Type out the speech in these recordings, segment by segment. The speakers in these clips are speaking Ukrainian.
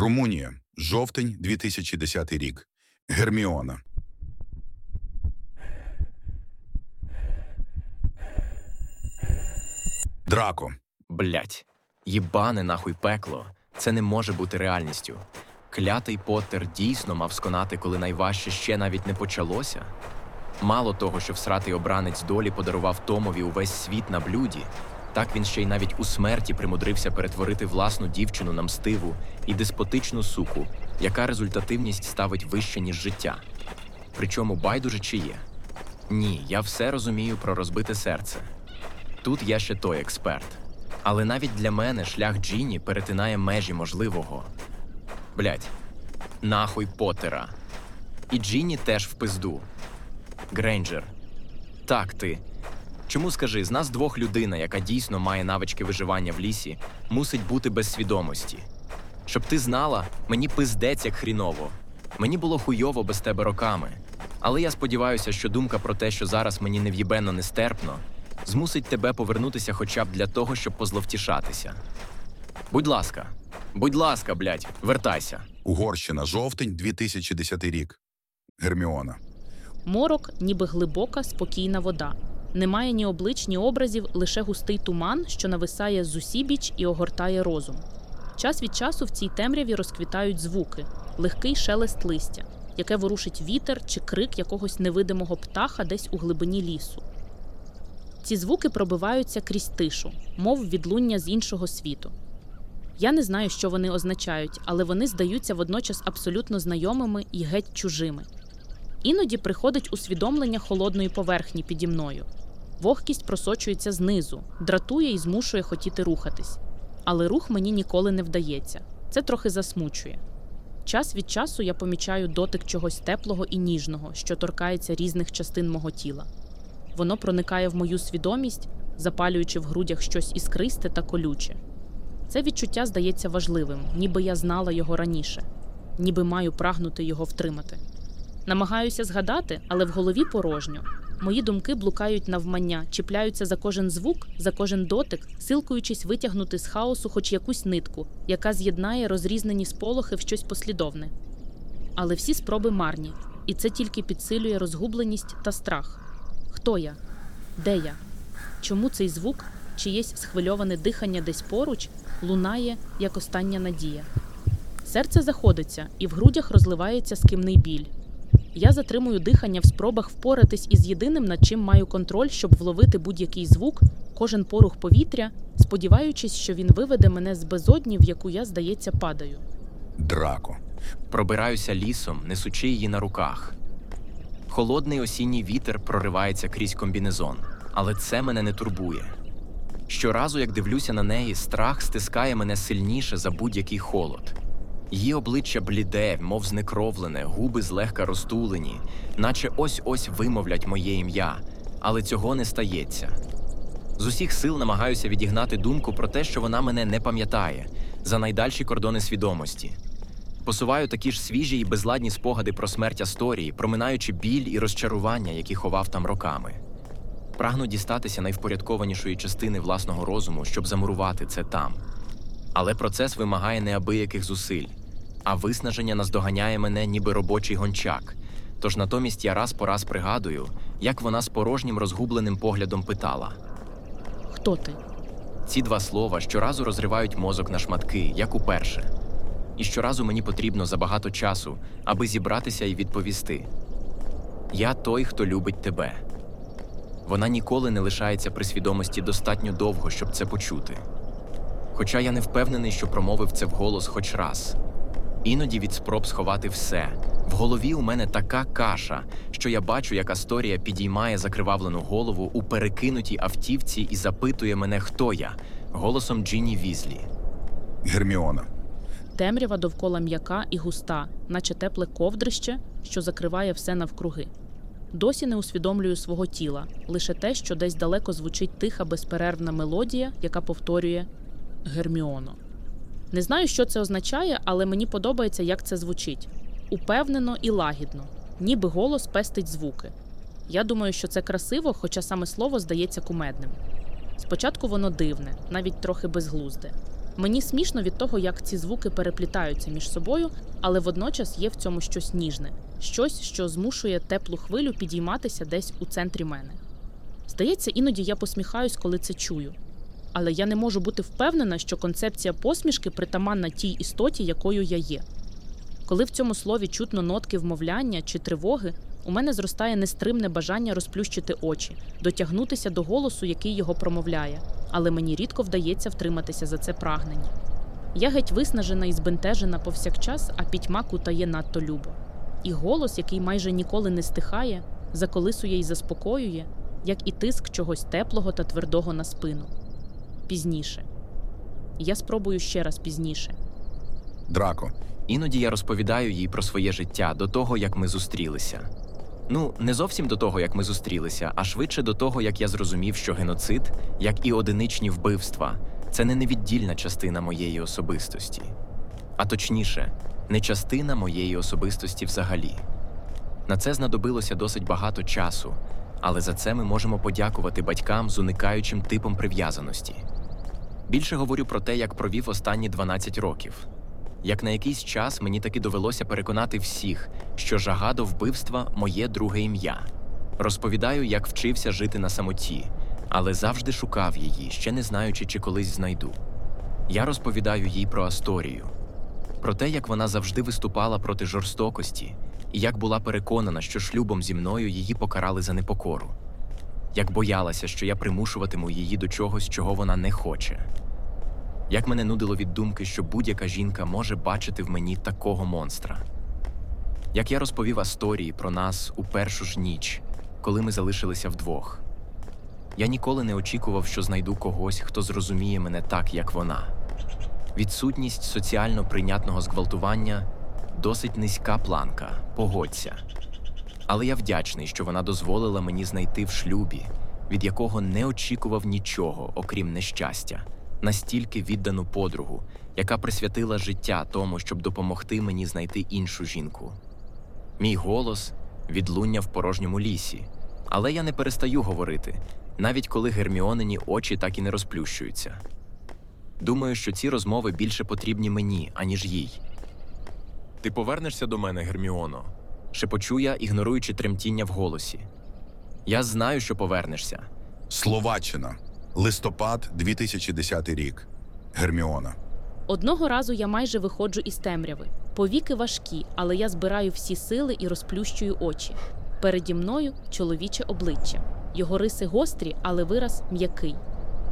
Румунія. Жовтень 2010 рік. Герміона. Драко. Блять, їбане нахуй пекло. Це не може бути реальністю. Клятий Поттер дійсно мав сконати, коли найважче ще навіть не почалося. Мало того, що всратий обранець долі подарував Томові увесь світ на блюді, так він ще й навіть у смерті примудрився перетворити власну дівчину на мстиву і деспотичну суку, яка результативність ставить вище, ніж життя. Причому байдуже чи є. Ні, я все розумію про розбите серце. Тут я ще той експерт. Але навіть для мене шлях Джіні перетинає межі можливого. Блять, нахуй Поттера. І Джіні теж в пизду. Грейнджер. Так, ти. Чому скажи, з нас двох людина, яка дійсно має навички виживання в лісі, мусить бути без свідомості. Щоб ти знала, мені пиздець як хріново. Мені було хуйово без тебе роками. Але я сподіваюся, що думка про те, що зараз мені нев'єбенно нестерпно, змусить тебе повернутися хоча б для того, щоб позловтішатися. Будь ласка, будь ласка, блядь, вертайся. Угорщина. Жовтень 2010 рік. Герміона. Морок, ніби глибока, спокійна вода. Немає ні облич, ні образів, лише густий туман, що нависає з усібіч і огортає розум. Час від часу в цій темряві розквітають звуки, легкий шелест листя, яке ворушить вітер чи крик якогось невидимого птаха десь у глибині лісу. Ці звуки пробиваються крізь тишу, мов відлуння з іншого світу. Я не знаю, що вони означають, але вони здаються водночас абсолютно знайомими і геть чужими. Іноді приходить усвідомлення холодної поверхні піді мною. Вогкість просочується знизу, дратує і змушує хотіти рухатись. Але рух мені ніколи не вдається. Це трохи засмучує. Час від часу я помічаю дотик чогось теплого і ніжного, що торкається різних частин мого тіла. Воно проникає в мою свідомість, запалюючи в грудях щось іскристе та колюче. Це відчуття здається важливим, ніби я знала його раніше, ніби маю прагнути його втримати. Намагаюся згадати, але в голові порожньо. Мої думки блукають навмання, чіпляються за кожен звук, за кожен дотик, силкуючись витягнути з хаосу хоч якусь нитку, яка з'єднає розрізнені сполохи в щось послідовне. Але всі спроби марні, і це тільки підсилює розгубленість та страх. Хто я? Де я? Чому цей звук, чиєсь схвильоване дихання десь поруч, лунає, як остання надія? Серце заходиться, і в грудях розливається скимний біль. Я затримую дихання в спробах впоратись із єдиним, над чим маю контроль, щоб вловити будь-який звук, кожен порух повітря, сподіваючись, що він виведе мене з безодні, в яку я, здається, падаю. Драко. Пробираюся лісом, несучи її на руках. Холодний осінній вітер проривається крізь комбінезон, але це мене не турбує. Щоразу, як дивлюся на неї, страх стискає мене сильніше за будь-який холод. Її обличчя бліде, мов знекровлене, губи злегка розтулені, наче ось-ось вимовлять моє ім'я, але цього не стається. З усіх сил намагаюся відігнати думку про те, що вона мене не пам'ятає, за найдальші кордони свідомості. Посуваю такі ж свіжі і безладні спогади про смерть Асторії, проминаючи біль і розчарування, які ховав там роками. Прагну дістатися найвпорядкованішої частини власного розуму, щоб замурувати це там. Але процес вимагає неабияких зусиль, а виснаження наздоганяє мене, ніби робочий гончак. Тож натомість я раз по раз пригадую, як вона з порожнім розгубленим поглядом питала. Хто ти? Ці два слова щоразу розривають мозок на шматки, як уперше. І щоразу мені потрібно забагато часу, аби зібратися і відповісти: Я той, хто любить тебе. Вона ніколи не лишається при свідомості достатньо довго, щоб це почути. Хоча я не впевнений, що промовив це вголос хоч раз. Іноді від спроб сховати все. В голові у мене така каша, що я бачу, як Асторія підіймає закривавлену голову у перекинутій автівці і запитує мене, хто я, голосом Джині Візлі. Герміона. Темрява довкола м'яка і густа, наче тепле ковдрище, що закриває все навкруги. Досі не усвідомлюю свого тіла, лише те, що десь далеко звучить тиха безперервна мелодія, яка повторює Герміоно. Не знаю, що це означає, але мені подобається, як це звучить. Упевнено і лагідно, ніби голос пестить звуки. Я думаю, що це красиво, хоча саме слово здається кумедним. Спочатку воно дивне, навіть трохи безглузде. Мені смішно від того, як ці звуки переплітаються між собою, але водночас є в цьому щось ніжне, щось, що змушує теплу хвилю підійматися десь у центрі мене. Здається, іноді я посміхаюсь, коли це чую. Але я не можу бути впевнена, що концепція посмішки притаманна тій істоті, якою я є. Коли в цьому слові чутно нотки вмовляння чи тривоги, у мене зростає нестримне бажання розплющити очі, дотягнутися до голосу, який його промовляє, але мені рідко вдається втриматися за це прагнення. Я геть виснажена і збентежена повсякчас, а пітьма кутає надто любо. І голос, який майже ніколи не стихає, заколисує і заспокоює, як і тиск чогось теплого та твердого на спину. Пізніше. Я спробую ще раз пізніше. Драко. Іноді я розповідаю їй про своє життя до того, як ми зустрілися. Ну, не зовсім до того, як ми зустрілися, а швидше до того, як я зрозумів, що геноцид, як і одиничні вбивства, це не невіддільна частина моєї особистості. А точніше, не частина моєї особистості взагалі. На це знадобилося досить багато часу, але за це ми можемо подякувати батькам з уникаючим типом прив'язаності. Більше говорю про те, як провів останні 12 років. Як на якийсь час мені таки довелося переконати всіх, що жага до вбивства моє друге ім'я. Розповідаю, як вчився жити на самоті, але завжди шукав її, ще не знаючи, чи колись знайду. Я розповідаю їй про Асторію, про те, як вона завжди виступала проти жорстокості, і як була переконана, що шлюбом зі мною її покарали за непокору, як боялася, що я примушуватиму її до чогось, чого вона не хоче. Як мене нудило від думки, що будь-яка жінка може бачити в мені такого монстра. Як я розповів Асторії про нас у першу ж ніч, коли ми залишилися вдвох. Я ніколи не очікував, що знайду когось, хто зрозуміє мене так, як вона. Відсутність соціально прийнятного зґвалтування досить низька планка, погодься. Але я вдячний, що вона дозволила мені знайти в шлюбі, від якого не очікував нічого, окрім нещастя, настільки віддану подругу, яка присвятила життя тому, щоб допомогти мені знайти іншу жінку. Мій голос відлуння в порожньому лісі, але я не перестаю говорити, навіть коли герміонині очі так і не розплющуються. Думаю, що ці розмови більше потрібні мені, аніж їй. Ти повернешся до мене, Герміоно? Шепочу я, ігноруючи тремтіння в голосі. Я знаю, що повернешся. Словаччина. Листопад 2010 рік. Герміона. Одного разу я майже виходжу із темряви. Повіки важкі, але я збираю всі сили і розплющую очі. Переді мною чоловіче обличчя. Його риси гострі, але вираз м'який.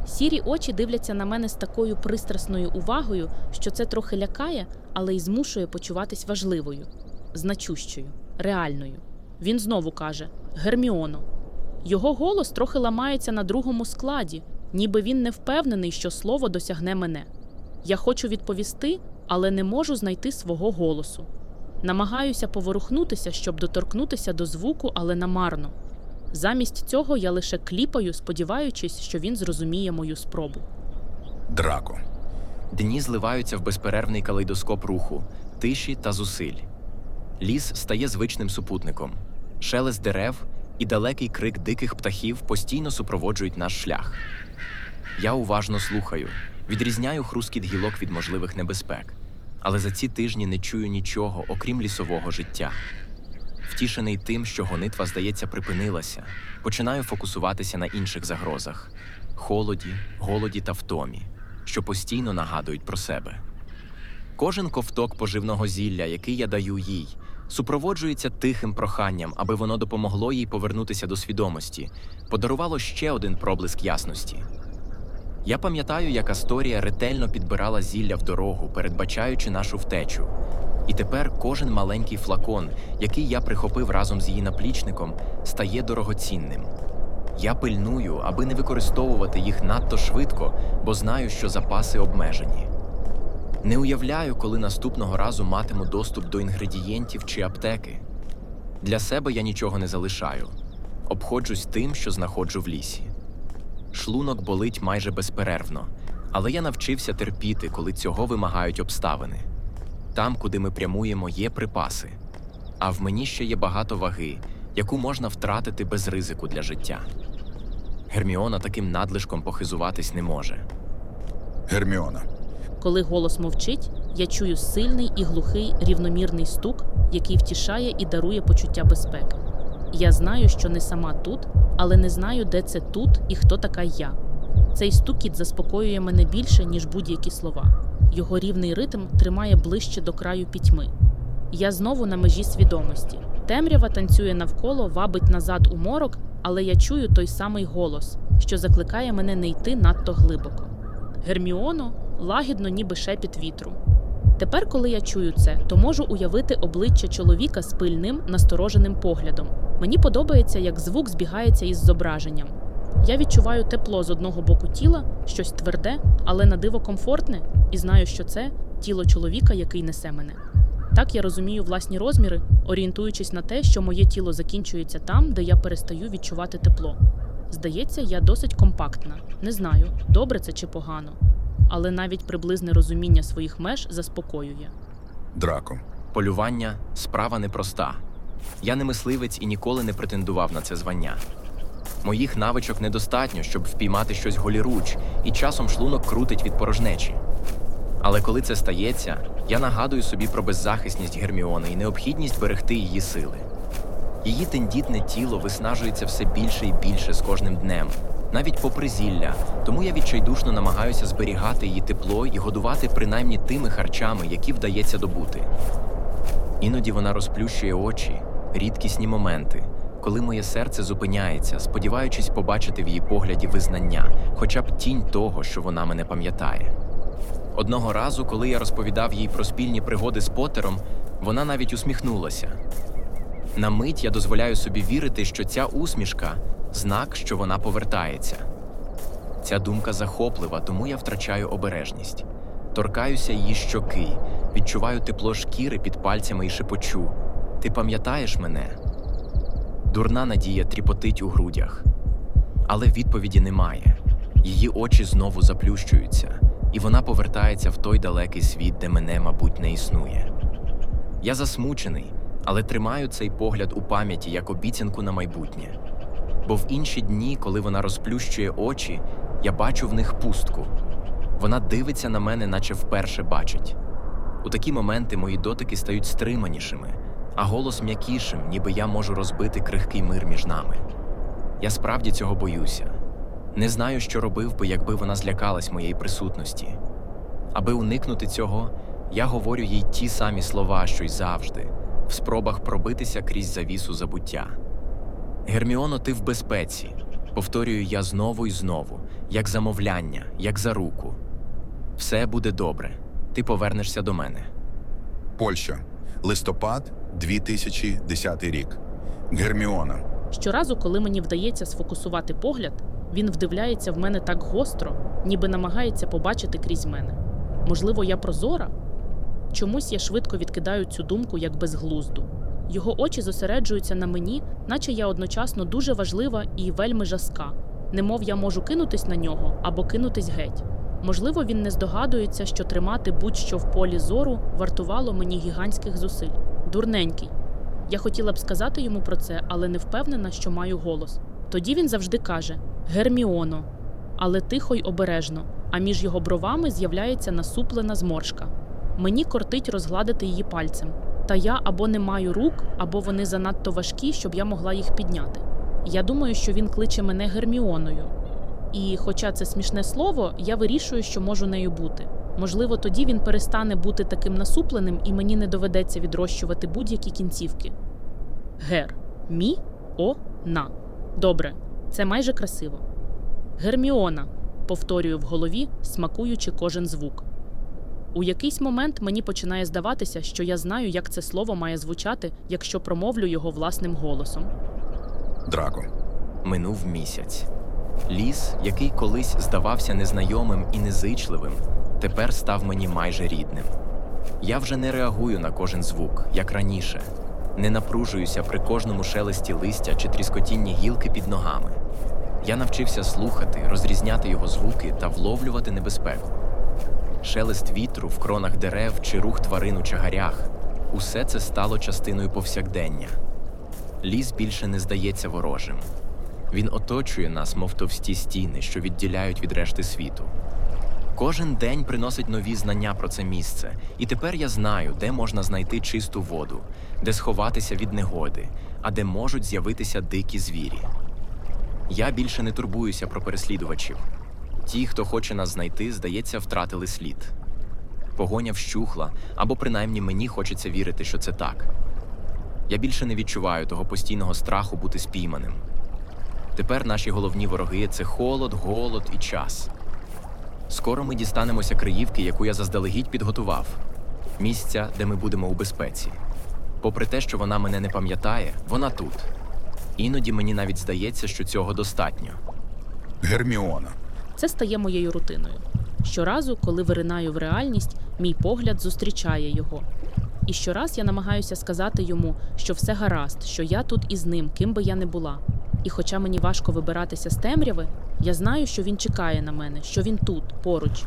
Сірі очі дивляться на мене з такою пристрасною увагою, що це трохи лякає, але й змушує почуватись важливою, значущою, реальною. Він знову каже: Герміоно. Його голос трохи ламається на другому складі, ніби він не впевнений, що слово досягне мене. Я хочу відповісти, але не можу знайти свого голосу. Намагаюся поворухнутися, щоб доторкнутися до звуку, але намарно. Замість цього я лише кліпаю, сподіваючись, що він зрозуміє мою спробу. Драко. Дні зливаються в безперервний калейдоскоп руху, тиші та зусиль. Ліс стає звичним супутником. Шелест дерев і далекий крик диких птахів постійно супроводжують наш шлях. Я уважно слухаю, відрізняю хрускіт гілок від можливих небезпек, але за ці тижні не чую нічого, окрім лісового життя. Втішений тим, що гонитва, здається, припинилася, починаю фокусуватися на інших загрозах холоді, голоді та втомі, що постійно нагадують про себе. Кожен ковток поживного зілля, який я даю їй, супроводжується тихим проханням, аби воно допомогло їй повернутися до свідомості, подарувало ще один проблиск ясності. Я пам'ятаю, як Асторія ретельно підбирала зілля в дорогу, передбачаючи нашу втечу. І тепер кожен маленький флакон, який я прихопив разом з її наплічником, стає дорогоцінним. Я пильную, аби не використовувати їх надто швидко, бо знаю, що запаси обмежені. Не уявляю, коли наступного разу матиму доступ до інгредієнтів чи аптеки. Для себе я нічого не залишаю. Обходжусь тим, що знаходжу в лісі. Шлунок болить майже безперервно, але я навчився терпіти, коли цього вимагають обставини. Там, куди ми прямуємо, є припаси, а в мені ще є багато ваги, яку можна втратити без ризику для життя. Герміона таким надлишком похизуватись не може. Герміона. Коли голос мовчить, я чую сильний і глухий рівномірний стук, який втішає і дарує почуття безпеки. Я знаю, що не сама тут, але не знаю, де це тут і хто така я. Цей стукіт заспокоює мене більше, ніж будь-які слова. Його рівний ритм тримає ближче до краю пітьми. Я знову на межі свідомості. Темрява танцює навколо, вабить назад у морок, але я чую той самий голос, що закликає мене не йти надто глибоко. Герміоно лагідно, ніби шепіт вітру. Тепер, коли я чую це, то можу уявити обличчя чоловіка з пильним, настороженим поглядом. Мені подобається, як звук збігається із зображенням. Я відчуваю тепло з одного боку тіла, щось тверде, але на диво комфортне, і знаю, що це тіло чоловіка, який несе мене. Так я розумію власні розміри, орієнтуючись на те, що моє тіло закінчується там, де я перестаю відчувати тепло. Здається, я досить компактна. Не знаю, добре це чи погано. Але навіть приблизне розуміння своїх меж заспокоює. Драко. Полювання справа непроста. Я не мисливець і ніколи не претендував на це звання. Моїх навичок недостатньо, щоб впіймати щось голіруч, і часом шлунок крутить від порожнечі. Але коли це стається, я нагадую собі про беззахисність Герміони і необхідність берегти її сили. Її тендітне тіло виснажується все більше і більше з кожним днем, навіть попри зілля, тому я відчайдушно намагаюся зберігати її тепло і годувати принаймні тими харчами, які вдається добути. Іноді вона розплющує очі, рідкісні моменти, коли моє серце зупиняється, сподіваючись побачити в її погляді визнання, хоча б тінь того, що вона мене пам'ятає. Одного разу, коли я розповідав їй про спільні пригоди з Потером, вона навіть усміхнулася. На мить я дозволяю собі вірити, що ця усмішка знак, що вона повертається. Ця думка захоплива, тому я втрачаю обережність. Торкаюся її щоки, відчуваю тепло шкіри під пальцями і шепочу. Ти пам'ятаєш мене? Дурна надія тріпотить у грудях. Але відповіді немає. Її очі знову заплющуються, і вона повертається в той далекий світ, де мене, мабуть, не існує. Я засмучений, але тримаю цей погляд у пам'яті як обіцянку на майбутнє. Бо в інші дні, коли вона розплющує очі, я бачу в них пустку. Вона дивиться на мене, наче вперше бачить. У такі моменти мої дотики стають стриманішими, а голос м'якішим, ніби я можу розбити крихкий мир між нами. Я справді цього боюся. Не знаю, що робив би, якби вона злякалась моєї присутності. Аби уникнути цього, я говорю їй ті самі слова, що й завжди, в спробах пробитися крізь завісу забуття. Герміоно, ти в безпеці. Повторюю я знову і знову, як замовляння, як за руку. Все буде добре. Ти повернешся до мене. Польща. Листопад 2010 рік. Герміона. Щоразу, коли мені вдається сфокусувати погляд, він вдивляється в мене так гостро, ніби намагається побачити крізь мене. Можливо, я прозора? Чомусь я швидко відкидаю цю думку як безглузду. Його очі зосереджуються на мені, наче я одночасно дуже важлива і вельми жаска, немов я можу кинутись на нього або кинутись геть. Можливо, він не здогадується, що тримати будь-що в полі зору вартувало мені гігантських зусиль. Дурненький. Я хотіла б сказати йому про це, але не впевнена, що маю голос. Тоді він завжди каже Герміоно, але тихо й обережно, а між його бровами з'являється насуплена зморшка. Мені кортить розгладити її пальцем. Та я або не маю рук, або вони занадто важкі, щоб я могла їх підняти. Я думаю, що він кличе мене Герміоною. І, хоча це смішне слово, я вирішую, що можу нею бути. Можливо, тоді він перестане бути таким насупленим, і мені не доведеться відрощувати будь-які кінцівки. Гер. Мі. О. На. Добре, це майже красиво. Герміона. повторюю в голові, смакуючи кожен звук. У якийсь момент мені починає здаватися, що я знаю, як це слово має звучати, якщо промовлю його власним голосом. Драко. Минув місяць. Ліс, який колись здавався незнайомим і незичливим, тепер став мені майже рідним. Я вже не реагую на кожен звук, як раніше, не напружуюся при кожному шелесті листя чи тріскотінні гілки під ногами. Я навчився слухати, розрізняти його звуки та вловлювати небезпеку. Шелест вітру в кронах дерев чи рух тварин у чагарях усе це стало частиною повсякдення. Ліс більше не здається ворожим. Він оточує нас, мов товсті стіни, що відділяють від решти світу. Кожен день приносить нові знання про це місце, і тепер я знаю, де можна знайти чисту воду, де сховатися від негоди, а де можуть з'явитися дикі звірі. Я більше не турбуюся про переслідувачів. Ті, хто хоче нас знайти, здається, втратили слід. Погоня вщухла, або принаймні мені хочеться вірити, що це так. Я більше не відчуваю того постійного страху бути спійманим. Тепер наші головні вороги це холод, голод і час. Скоро ми дістанемося Криївки, яку я заздалегідь підготував, місця, де ми будемо у безпеці. Попри те, що вона мене не пам'ятає, вона тут. Іноді мені навіть здається, що цього достатньо. Герміона. Це стає моєю рутиною. Щоразу, коли виринаю в реальність, мій погляд зустрічає його. І щораз я намагаюся сказати йому, що все гаразд, що я тут із ним, ким би я не була. І хоча мені важко вибиратися з темряви, я знаю, що він чекає на мене, що він тут, поруч.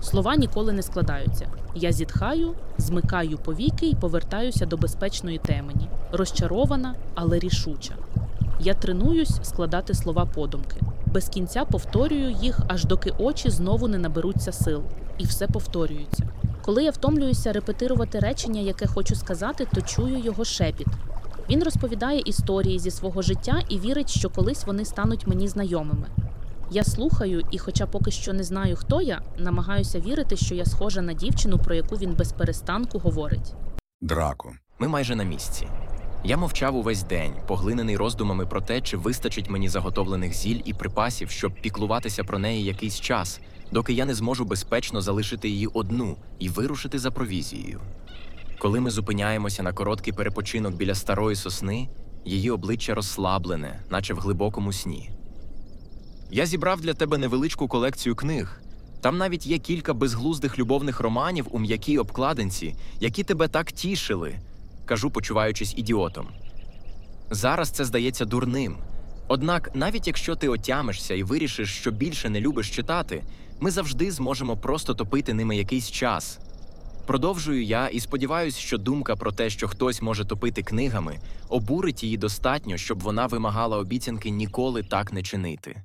Слова ніколи не складаються. Я зітхаю, змикаю повіки і повертаюся до безпечної темені, розчарована, але рішуча. Я тренуюсь складати слова подумки. Без кінця повторюю їх, аж доки очі знову не наберуться сил, і все повторюється. Коли я втомлююся репетирувати речення, яке хочу сказати, то чую його шепіт. Він розповідає історії зі свого життя і вірить, що колись вони стануть мені знайомими. Я слухаю, і, хоча поки що не знаю, хто я, намагаюся вірити, що я схожа на дівчину, про яку він без перестанку говорить. Драко. Ми майже на місці. Я мовчав увесь день, поглинений роздумами про те, чи вистачить мені заготовлених зіль і припасів, щоб піклуватися про неї якийсь час, доки я не зможу безпечно залишити її одну і вирушити за провізією. Коли ми зупиняємося на короткий перепочинок біля старої сосни, її обличчя розслаблене, наче в глибокому сні. Я зібрав для тебе невеличку колекцію книг. Там навіть є кілька безглуздих любовних романів у м'якій обкладинці, які тебе так тішили, кажу, почуваючись ідіотом. Зараз це здається дурним. Однак, навіть якщо ти отямишся і вирішиш, що більше не любиш читати, ми завжди зможемо просто топити ними якийсь час. Продовжую я і сподіваюся, що думка про те, що хтось може топити книгами, обурить її достатньо, щоб вона вимагала обіцянки ніколи так не чинити.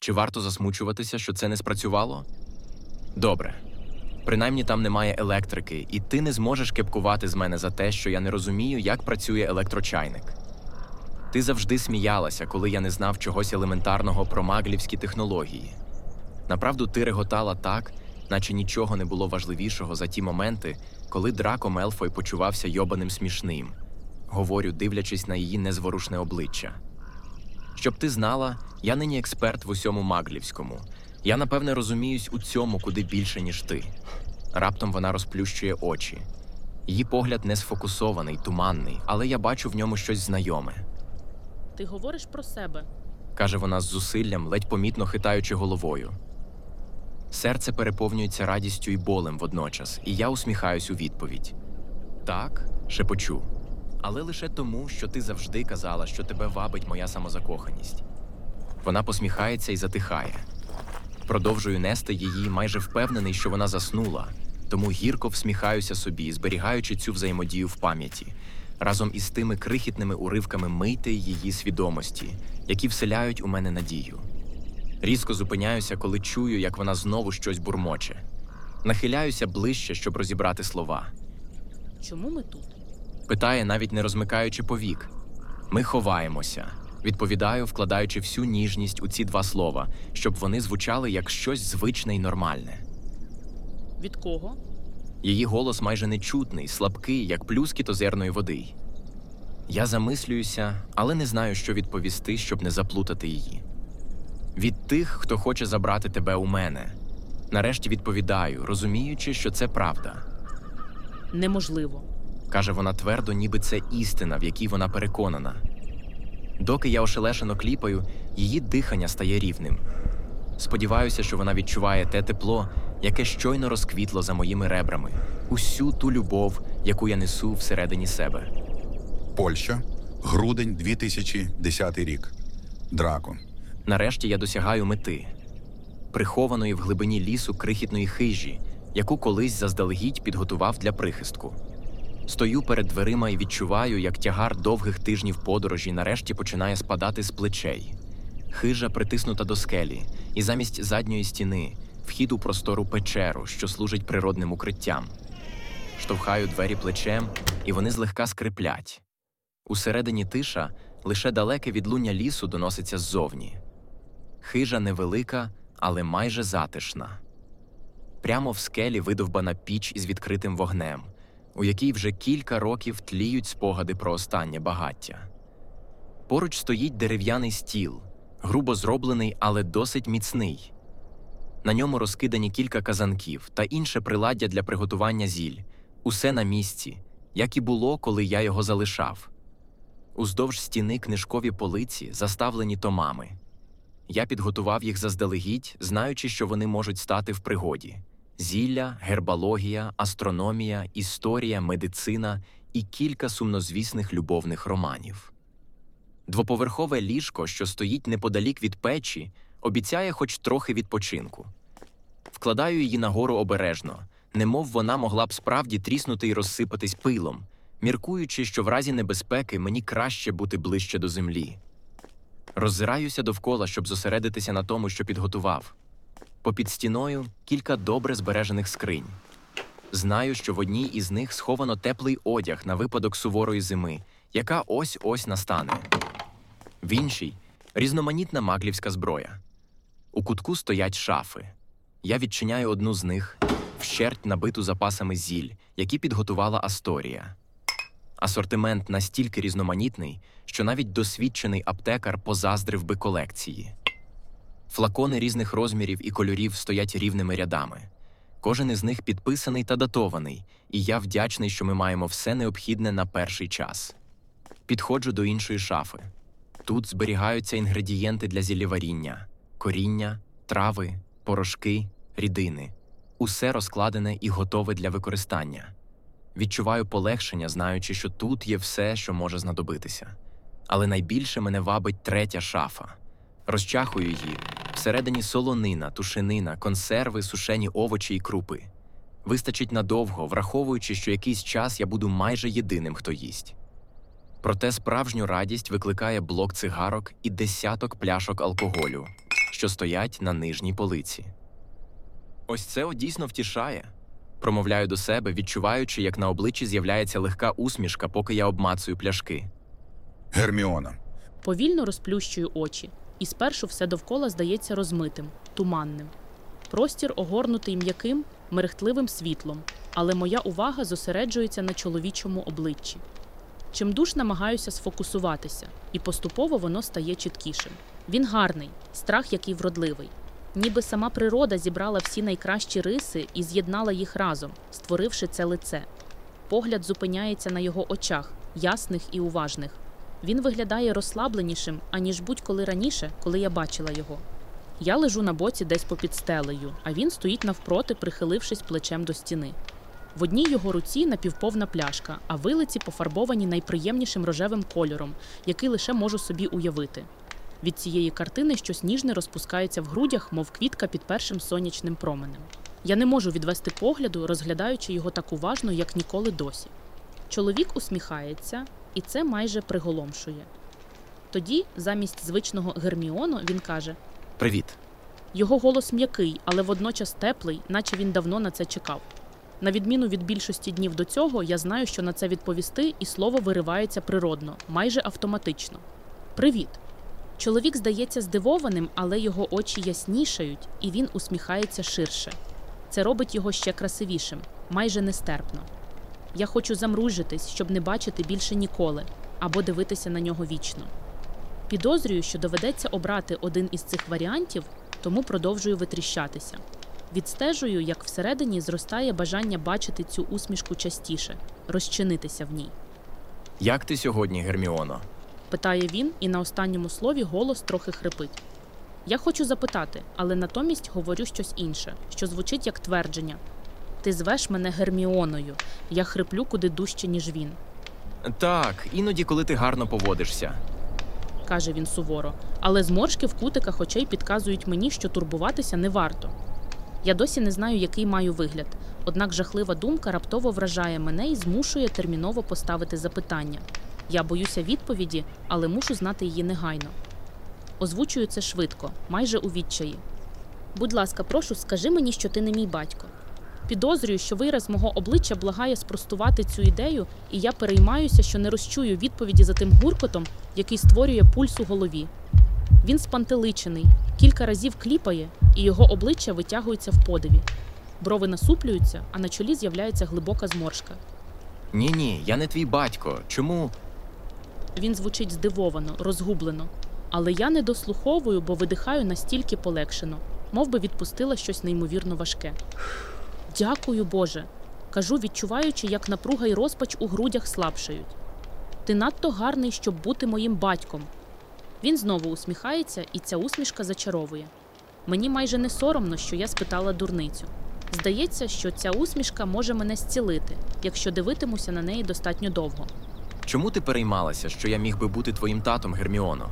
Чи варто засмучуватися, що це не спрацювало? Добре. Принаймні там немає електрики, і ти не зможеш кепкувати з мене за те, що я не розумію, як працює електрочайник. Ти завжди сміялася, коли я не знав чогось елементарного про маглівські технології. Направду, ти реготала так, наче нічого не було важливішого за ті моменти, коли Драко Мелфой почувався йобаним смішним, говорю, дивлячись на її незворушне обличчя. Щоб ти знала, я нині експерт в усьому маглівському. Я, напевне, розуміюсь у цьому куди більше, ніж ти. Раптом вона розплющує очі. Її погляд не сфокусований, туманний, але я бачу в ньому щось знайоме. Ти говориш про себе. каже вона з зусиллям, ледь помітно хитаючи головою. Серце переповнюється радістю і болем водночас, і я усміхаюсь у відповідь. Так, шепочу. Але лише тому, що ти завжди казала, що тебе вабить моя самозакоханість. Вона посміхається і затихає. Продовжую нести її, майже впевнений, що вона заснула, тому гірко всміхаюся собі, зберігаючи цю взаємодію в пам'яті, разом із тими крихітними уривками мийти її свідомості, які вселяють у мене надію. Різко зупиняюся, коли чую, як вона знову щось бурмоче. Нахиляюся ближче, щоб розібрати слова. Чому ми тут? Питає, навіть не розмикаючи повік. Ми ховаємося. Відповідаю, вкладаючи всю ніжність у ці два слова, щоб вони звучали як щось звичне й нормальне. Від кого? Її голос майже нечутний, слабкий, як плюскіт озерної води. Я замислююся, але не знаю, що відповісти, щоб не заплутати її. Від тих, хто хоче забрати тебе у мене. Нарешті відповідаю, розуміючи, що це правда. Неможливо. каже вона твердо, ніби це істина, в якій вона переконана. Доки я ошелешено кліпаю, її дихання стає рівним. Сподіваюся, що вона відчуває те тепло, яке щойно розквітло за моїми ребрами, усю ту любов, яку я несу всередині себе. Польща. Грудень 2010 рік. Драко. Нарешті я досягаю мети, прихованої в глибині лісу крихітної хижі, яку колись заздалегідь підготував для прихистку. Стою перед дверима і відчуваю, як тягар довгих тижнів подорожі нарешті починає спадати з плечей. Хижа притиснута до скелі, і замість задньої стіни вхід у простору печеру, що служить природним укриттям. Штовхаю двері плечем, і вони злегка скриплять. Усередині тиша лише далеке відлуння лісу доноситься ззовні. Хижа невелика, але майже затишна. Прямо в скелі видовбана піч із відкритим вогнем, у якій вже кілька років тліють спогади про останнє багаття. Поруч стоїть дерев'яний стіл, грубо зроблений, але досить міцний. На ньому розкидані кілька казанків та інше приладдя для приготування зіль, усе на місці, як і було, коли я його залишав. Уздовж стіни книжкові полиці заставлені томами. Я підготував їх заздалегідь, знаючи, що вони можуть стати в пригоді: зілля, гербалогія, астрономія, історія, медицина і кілька сумнозвісних любовних романів. Двоповерхове ліжко, що стоїть неподалік від печі, обіцяє хоч трохи відпочинку. Вкладаю її нагору обережно, немов вона могла б справді тріснути і розсипатись пилом, міркуючи, що в разі небезпеки мені краще бути ближче до землі. Роззираюся довкола, щоб зосередитися на тому, що підготував. Попід стіною кілька добре збережених скринь. Знаю, що в одній із них сховано теплий одяг на випадок суворої зими, яка ось ось настане. В іншій різноманітна маглівська зброя. У кутку стоять шафи. Я відчиняю одну з них, вщерть набиту запасами зіль, які підготувала Асторія. Асортимент настільки різноманітний, що навіть досвідчений аптекар позаздрив би колекції. Флакони різних розмірів і кольорів стоять рівними рядами. Кожен із них підписаний та датований, і я вдячний, що ми маємо все необхідне на перший час. Підходжу до іншої шафи. Тут зберігаються інгредієнти для зіллєваріння, коріння, трави, порошки, рідини. Усе розкладене і готове для використання. Відчуваю полегшення, знаючи, що тут є все, що може знадобитися. Але найбільше мене вабить третя шафа. Розчахую її. Всередині солонина, тушенина, консерви, сушені овочі і крупи. Вистачить надовго, враховуючи, що якийсь час я буду майже єдиним, хто їсть. Проте справжню радість викликає блок цигарок і десяток пляшок алкоголю, що стоять на нижній полиці. Ось це дійсно втішає. Промовляю до себе, відчуваючи, як на обличчі з'являється легка усмішка, поки я обмацую пляшки. Герміона. Повільно розплющую очі, і спершу все довкола здається розмитим, туманним. Простір огорнутий м'яким, мерехтливим світлом, але моя увага зосереджується на чоловічому обличчі. Чимдуж намагаюся сфокусуватися, і поступово воно стає чіткішим. Він гарний, страх, який вродливий. Ніби сама природа зібрала всі найкращі риси і з'єднала їх разом, створивши це лице. Погляд зупиняється на його очах, ясних і уважних. Він виглядає розслабленішим, аніж будь-коли раніше, коли я бачила його. Я лежу на боці десь попід стелею, а він стоїть навпроти, прихилившись плечем до стіни. В одній його руці напівповна пляшка, а вилиці пофарбовані найприємнішим рожевим кольором, який лише можу собі уявити. Від цієї картини щось ніжне розпускається в грудях, мов квітка під першим сонячним променем. Я не можу відвести погляду, розглядаючи його так уважно, як ніколи досі. Чоловік усміхається, і це майже приголомшує. Тоді, замість звичного Герміону, він каже: Привіт. його голос м'який, але водночас теплий, наче він давно на це чекав. На відміну від більшості днів до цього, я знаю, що на це відповісти, і слово виривається природно, майже автоматично. Привіт. Чоловік здається здивованим, але його очі яснішають, і він усміхається ширше. Це робить його ще красивішим, майже нестерпно. Я хочу замружитись, щоб не бачити більше ніколи, або дивитися на нього вічно. Підозрюю, що доведеться обрати один із цих варіантів, тому продовжую витріщатися. Відстежую, як всередині зростає бажання бачити цю усмішку частіше, розчинитися в ній. Як ти сьогодні, Герміоно? Питає він, і на останньому слові голос трохи хрипить. Я хочу запитати, але натомість говорю щось інше, що звучить як твердження. Ти звеш мене Герміоною. Я хриплю куди дужче, ніж він, Так, іноді, коли ти гарно поводишся. каже він суворо, але зморшки в кутиках очей підказують мені, що турбуватися не варто. Я досі не знаю, який маю вигляд, однак жахлива думка раптово вражає мене і змушує терміново поставити запитання. Я боюся відповіді, але мушу знати її негайно. Озвучую це швидко, майже у відчаї. Будь ласка, прошу, скажи мені, що ти не мій батько. Підозрюю, що вираз мого обличчя благає спростувати цю ідею, і я переймаюся, що не розчую відповіді за тим гуркотом, який створює пульс у голові. Він спантеличений, кілька разів кліпає, і його обличчя витягується в подиві. Брови насуплюються, а на чолі з'являється глибока зморшка. Ні, ні, я не твій батько. Чому? Він звучить здивовано, розгублено. Але я не дослуховую, бо видихаю настільки полегшено, мов би відпустила щось неймовірно важке. Дякую, Боже. кажу, відчуваючи, як напруга й розпач у грудях слабшають. Ти надто гарний, щоб бути моїм батьком. Він знову усміхається, і ця усмішка зачаровує. Мені майже не соромно, що я спитала дурницю. Здається, що ця усмішка може мене зцілити, якщо дивитимуся на неї достатньо довго. Чому ти переймалася, що я міг би бути твоїм татом, Герміоно?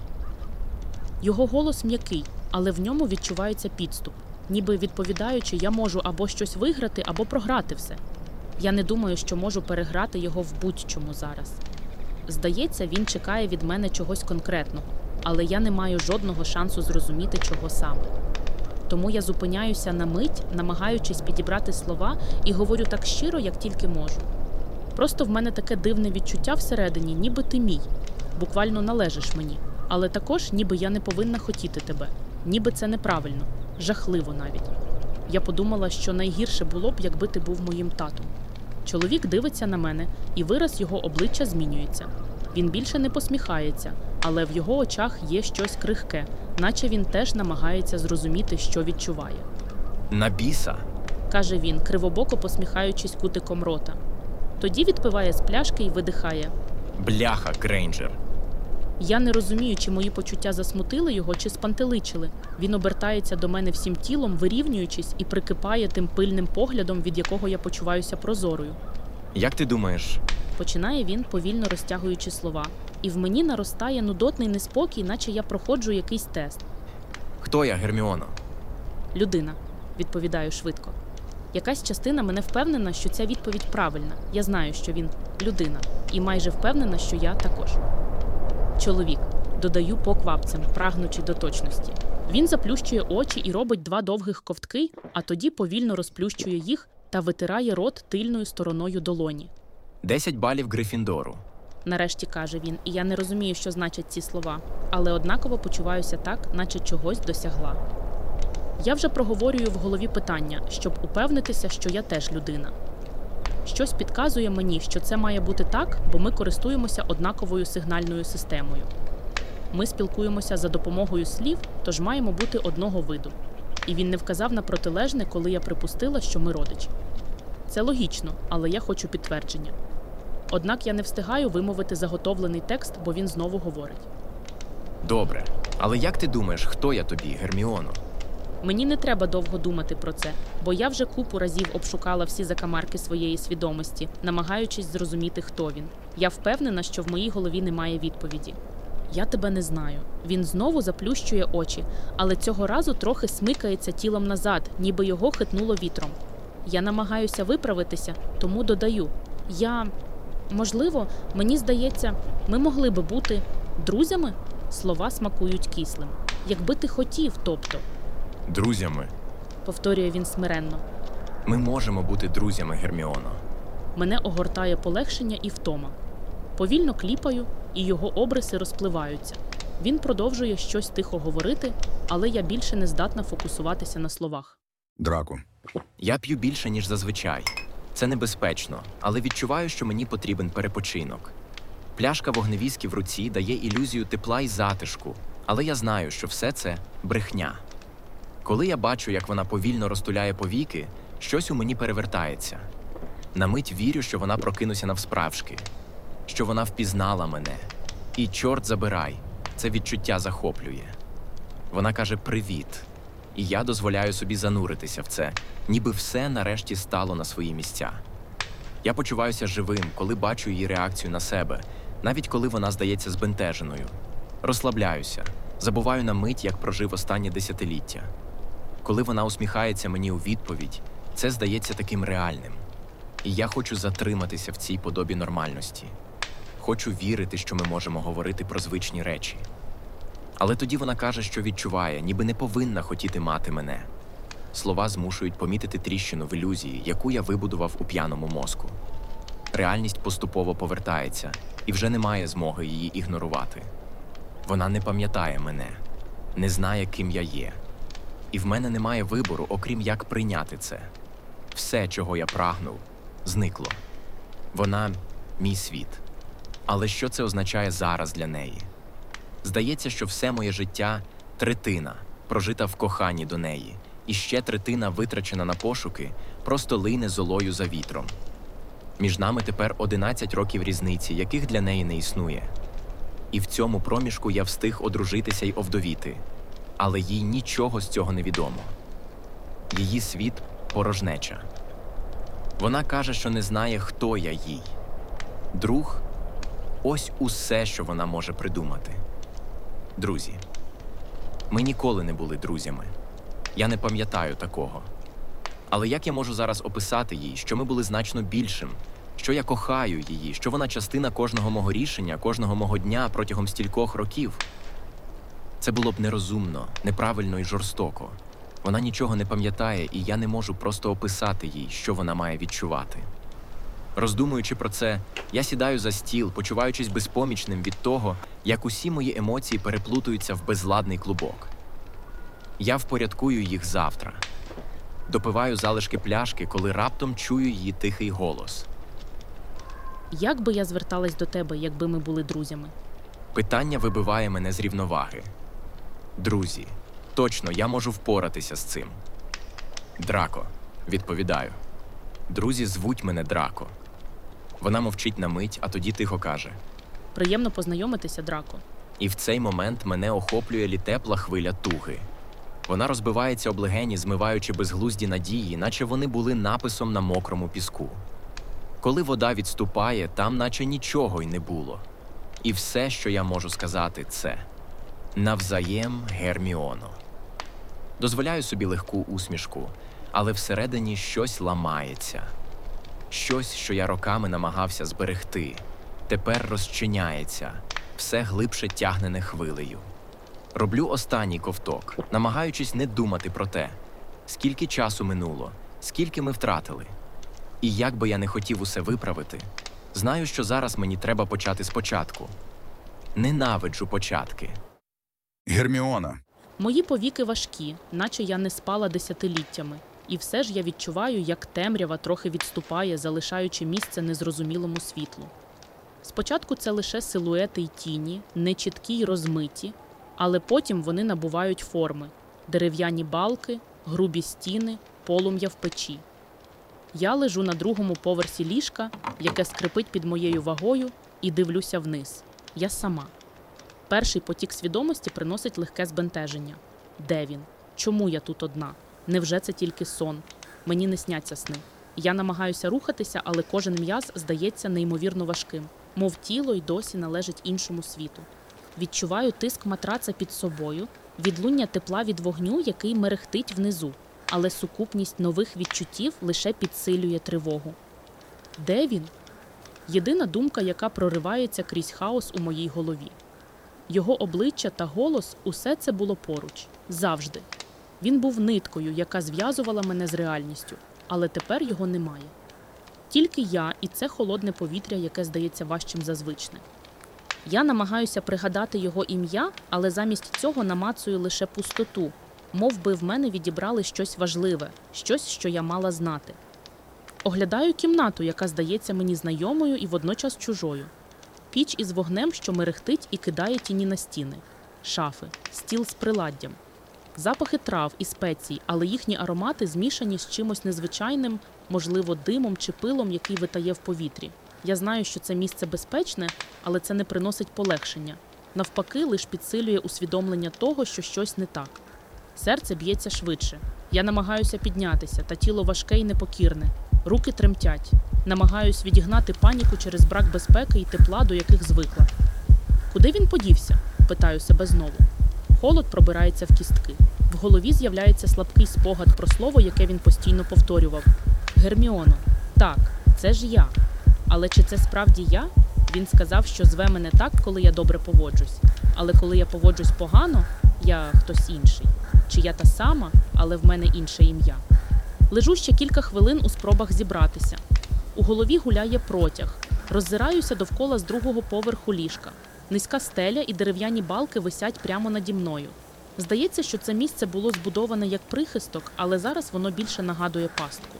Його голос м'який, але в ньому відчувається підступ, ніби відповідаючи, я можу або щось виграти, або програти все. Я не думаю, що можу переграти його в будь-чому зараз. Здається, він чекає від мене чогось конкретного, але я не маю жодного шансу зрозуміти, чого саме. Тому я зупиняюся на мить, намагаючись підібрати слова, і говорю так щиро, як тільки можу. Просто в мене таке дивне відчуття всередині, ніби ти мій, буквально належиш мені, але також ніби я не повинна хотіти тебе, ніби це неправильно, жахливо навіть. Я подумала, що найгірше було б, якби ти був моїм татом. Чоловік дивиться на мене, і вираз його обличчя змінюється. Він більше не посміхається, але в його очах є щось крихке, наче він теж намагається зрозуміти, що відчуває. На біса? каже він, кривобоко посміхаючись кутиком рота. Тоді відпиває з пляшки і видихає. Бляха, Грейнджер. Я не розумію, чи мої почуття засмутили його, чи спантеличили. Він обертається до мене всім тілом, вирівнюючись, і прикипає тим пильним поглядом, від якого я почуваюся прозорою. Як ти думаєш, Починає він, повільно розтягуючи слова. І в мені наростає нудотний неспокій, наче я проходжу якийсь тест. хто я, Герміоно? Людина, відповідаю швидко. Якась частина мене впевнена, що ця відповідь правильна. Я знаю, що він людина, і майже впевнена, що я також. Чоловік. Додаю поквапцем, прагнучи до точності. Він заплющує очі і робить два довгих ковтки, а тоді повільно розплющує їх та витирає рот тильною стороною долоні. Десять балів Грифіндору. Нарешті каже він, і я не розумію, що значать ці слова, але однаково почуваюся так, наче чогось досягла. Я вже проговорюю в голові питання, щоб упевнитися, що я теж людина. Щось підказує мені, що це має бути так, бо ми користуємося однаковою сигнальною системою. Ми спілкуємося за допомогою слів, тож маємо бути одного виду. І він не вказав на протилежне, коли я припустила, що ми родичі. Це логічно, але я хочу підтвердження. Однак я не встигаю вимовити заготовлений текст, бо він знову говорить. Добре. Але як ти думаєш, хто я тобі, Герміоно? Мені не треба довго думати про це, бо я вже купу разів обшукала всі закамарки своєї свідомості, намагаючись зрозуміти, хто він. Я впевнена, що в моїй голові немає відповіді. Я тебе не знаю. Він знову заплющує очі, але цього разу трохи смикається тілом назад, ніби його хитнуло вітром. Я намагаюся виправитися, тому додаю: я можливо, мені здається, ми могли би бути друзями. Слова смакують кислим. Якби ти хотів, тобто, Друзями. повторює він смиренно. Ми можемо бути друзями, Герміоно. Мене огортає полегшення і втома. Повільно кліпаю, і його обриси розпливаються. Він продовжує щось тихо говорити, але я більше не здатна фокусуватися на словах. Драку. Я п'ю більше, ніж зазвичай. Це небезпечно, але відчуваю, що мені потрібен перепочинок. Пляшка вогневіски в руці дає ілюзію тепла і затишку, але я знаю, що все це брехня. Коли я бачу, як вона повільно розтуляє повіки, щось у мені перевертається. На мить вірю, що вона прокинуся навсправжки, що вона впізнала мене. І чорт забирай, це відчуття захоплює. Вона каже привіт, і я дозволяю собі зануритися в це, ніби все нарешті стало на свої місця. Я почуваюся живим, коли бачу її реакцію на себе, навіть коли вона здається збентеженою. Розслабляюся, забуваю на мить, як прожив останнє десятиліття. Коли вона усміхається мені у відповідь, це здається таким реальним. І я хочу затриматися в цій подобі нормальності. Хочу вірити, що ми можемо говорити про звичні речі. Але тоді вона каже, що відчуває, ніби не повинна хотіти мати мене. слова змушують помітити тріщину в ілюзії, яку я вибудував у п'яному мозку. Реальність поступово повертається, і вже немає змоги її ігнорувати. Вона не пам'ятає мене, не знає, ким я є. І в мене немає вибору, окрім як прийняти це. Все, чого я прагнув, зникло. Вона мій світ. Але що це означає зараз для неї? Здається, що все моє життя третина, прожита в коханні до неї, і ще третина, витрачена на пошуки, просто лине золою за вітром. Між нами тепер 11 років різниці, яких для неї не існує. І в цьому проміжку я встиг одружитися й овдовіти, але їй нічого з цього не відомо. Її світ порожнеча. Вона каже, що не знає, хто я їй. Друг ось усе, що вона може придумати. Друзі. Ми ніколи не були друзями. Я не пам'ятаю такого. Але як я можу зараз описати їй, що ми були значно більшим, що я кохаю її, що вона частина кожного мого рішення, кожного мого дня протягом стількох років? Це було б нерозумно, неправильно і жорстоко. Вона нічого не пам'ятає, і я не можу просто описати їй, що вона має відчувати. Роздумуючи про це, я сідаю за стіл, почуваючись безпомічним від того, як усі мої емоції переплутуються в безладний клубок. Я впорядкую їх завтра. Допиваю залишки пляшки, коли раптом чую її тихий голос. Як би я зверталась до тебе, якби ми були друзями? Питання вибиває мене з рівноваги. Друзі, точно я можу впоратися з цим. Драко, відповідаю. Друзі звуть мене Драко. Вона мовчить на мить, а тоді тихо каже. Приємно познайомитися, Драко. І в цей момент мене охоплює літепла хвиля туги. Вона розбивається об легені, змиваючи безглузді надії, наче вони були написом на мокрому піску. Коли вода відступає, там наче нічого й не було. І все, що я можу сказати, це навзаєм Герміоно. Дозволяю собі легку усмішку, але всередині щось ламається. Щось, що я роками намагався зберегти, тепер розчиняється, все глибше тягнене хвилею. Роблю останній ковток, намагаючись не думати про те, скільки часу минуло, скільки ми втратили. І як би я не хотів усе виправити, знаю, що зараз мені треба почати спочатку. Ненавиджу початки. Герміона. Мої повіки важкі, наче я не спала десятиліттями, і все ж я відчуваю, як темрява трохи відступає, залишаючи місце незрозумілому світлу. Спочатку це лише силуети й тіні, нечіткі й розмиті, але потім вони набувають форми: дерев'яні балки, грубі стіни, полум'я в печі. Я лежу на другому поверсі ліжка, яке скрипить під моєю вагою, і дивлюся вниз. Я сама. Перший потік свідомості приносить легке збентеження. Де він? Чому я тут одна? Невже це тільки сон? Мені не сняться сни. Я намагаюся рухатися, але кожен м'яз здається неймовірно важким, мов тіло й досі належить іншому світу. Відчуваю тиск матраца під собою, відлуння тепла від вогню, який мерехтить внизу, але сукупність нових відчуттів лише підсилює тривогу. Де він? Єдина думка, яка проривається крізь хаос у моїй голові. Його обличчя та голос усе це було поруч завжди. Він був ниткою, яка зв'язувала мене з реальністю, але тепер його немає. Тільки я і це холодне повітря, яке здається важчим за звичне. Я намагаюся пригадати його ім'я, але замість цього намацую лише пустоту, мов би в мене відібрали щось важливе, щось, що я мала знати. Оглядаю кімнату, яка здається мені знайомою і водночас чужою. Піч із вогнем, що мерехтить і кидає тіні на стіни, шафи, стіл з приладдям, запахи трав і спецій, але їхні аромати змішані з чимось незвичайним, можливо, димом чи пилом, який витає в повітрі. Я знаю, що це місце безпечне, але це не приносить полегшення. Навпаки, лиш підсилює усвідомлення того, що щось не так. Серце б'ється швидше. Я намагаюся піднятися, та тіло важке і непокірне. Руки тремтять. Намагаюсь відігнати паніку через брак безпеки і тепла, до яких звикла. Куди він подівся? питаю себе знову. Холод пробирається в кістки. В голові з'являється слабкий спогад про слово, яке він постійно повторював: Герміоно, так, це ж я. Але чи це справді я? Він сказав, що зве мене так, коли я добре поводжусь. Але коли я поводжусь погано, я хтось інший. чи я та сама, але в мене інше ім'я. Лежу ще кілька хвилин у спробах зібратися. У голові гуляє протяг. Роззираюся довкола з другого поверху ліжка. Низька стеля і дерев'яні балки висять прямо наді мною. Здається, що це місце було збудоване як прихисток, але зараз воно більше нагадує пастку.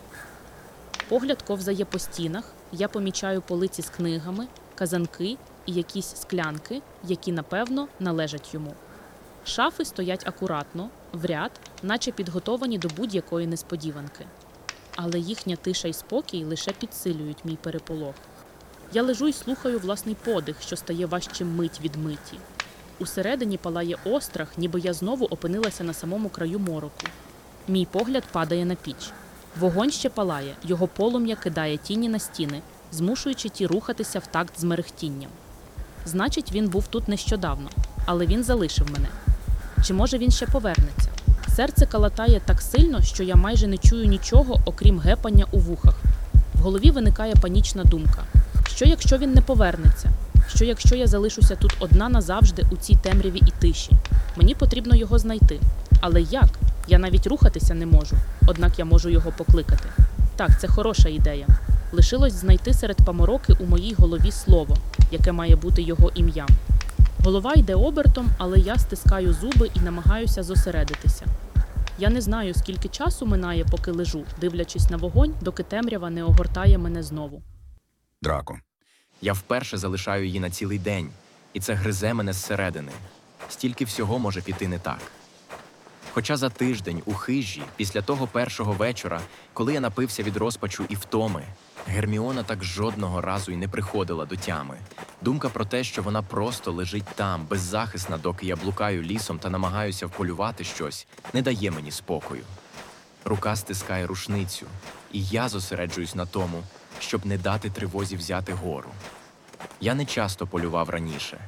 Погляд ковзає по стінах, я помічаю полиці з книгами, казанки і якісь склянки, які, напевно, належать йому. Шафи стоять акуратно, в ряд, наче підготовані до будь-якої несподіванки. Але їхня тиша і спокій лише підсилюють мій переполох. Я лежу і слухаю власний подих, що стає важчим мить від миті. Усередині палає острах, ніби я знову опинилася на самому краю мороку. Мій погляд падає на піч. Вогонь ще палає, його полум'я кидає тіні на стіни, змушуючи ті рухатися в такт з мерехтінням. Значить, він був тут нещодавно, але він залишив мене. Чи може він ще повернеться? Серце калатає так сильно, що я майже не чую нічого, окрім гепання у вухах. В голові виникає панічна думка: що якщо він не повернеться? Що якщо я залишуся тут одна назавжди у цій темряві і тиші? Мені потрібно його знайти. Але як? Я навіть рухатися не можу, однак я можу його покликати. Так, це хороша ідея. Лишилось знайти серед памороки у моїй голові слово, яке має бути його ім'ям. Голова йде обертом, але я стискаю зуби і намагаюся зосередитися. Я не знаю, скільки часу минає, поки лежу, дивлячись на вогонь, доки темрява не огортає мене знову. Драко. Я вперше залишаю її на цілий день, і це гризе мене зсередини. Стільки всього може піти не так. Хоча за тиждень у хижі, після того першого вечора, коли я напився від розпачу і втоми, Герміона так жодного разу й не приходила до тями. Думка про те, що вона просто лежить там, беззахисна, доки я блукаю лісом та намагаюся вполювати щось, не дає мені спокою. Рука стискає рушницю, і я зосереджуюсь на тому, щоб не дати тривозі взяти гору. Я не часто полював раніше.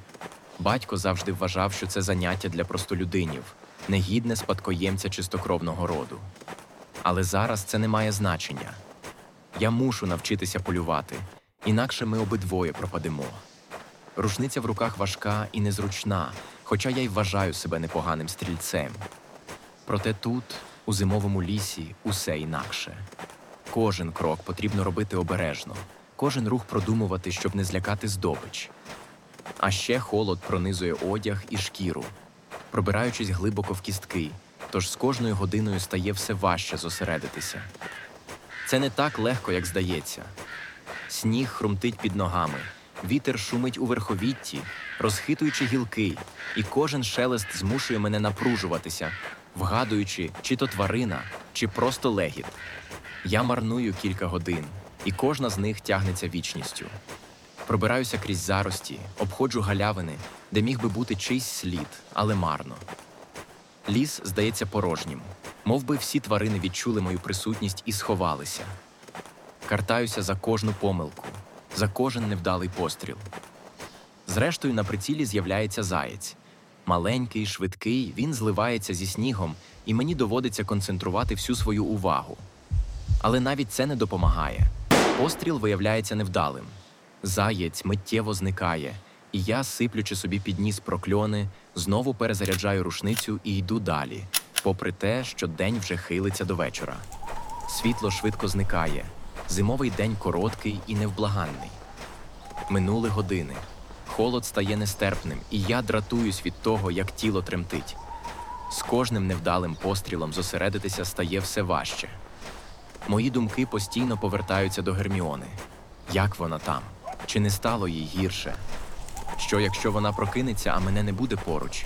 Батько завжди вважав, що це заняття для простолюдинів, негідне спадкоємця чистокровного роду. Але зараз це не має значення. Я мушу навчитися полювати, інакше ми обидвоє пропадемо. Рушниця в руках важка і незручна, хоча я й вважаю себе непоганим стрільцем. Проте тут, у зимовому лісі, усе інакше. Кожен крок потрібно робити обережно, кожен рух продумувати, щоб не злякати здобич. А ще холод пронизує одяг і шкіру, пробираючись глибоко в кістки, тож з кожною годиною стає все важче зосередитися. Це не так легко, як здається. Сніг хрумтить під ногами, вітер шумить у верховітті, розхитуючи гілки, і кожен шелест змушує мене напружуватися, вгадуючи, чи то тварина, чи просто легіт. Я марную кілька годин, і кожна з них тягнеться вічністю. Пробираюся крізь зарості, обходжу галявини, де міг би бути чийсь слід, але марно. Ліс здається порожнім, мов би всі тварини відчули мою присутність і сховалися. Картаюся за кожну помилку, за кожен невдалий постріл. Зрештою, на прицілі з'являється заєць. Маленький, швидкий, він зливається зі снігом, і мені доводиться концентрувати всю свою увагу. Але навіть це не допомагає. Постріл виявляється невдалим. Заєць миттєво зникає, і я, сиплючи собі під ніс прокльони, знову перезаряджаю рушницю і йду далі, попри те, що день вже хилиться до вечора. Світло швидко зникає. Зимовий день короткий і невблаганний. Минули години. Холод стає нестерпним, і я дратуюсь від того, як тіло тремтить. З кожним невдалим пострілом зосередитися стає все важче. Мої думки постійно повертаються до Герміони. Як вона там? Чи не стало їй гірше? Що якщо вона прокинеться, а мене не буде поруч?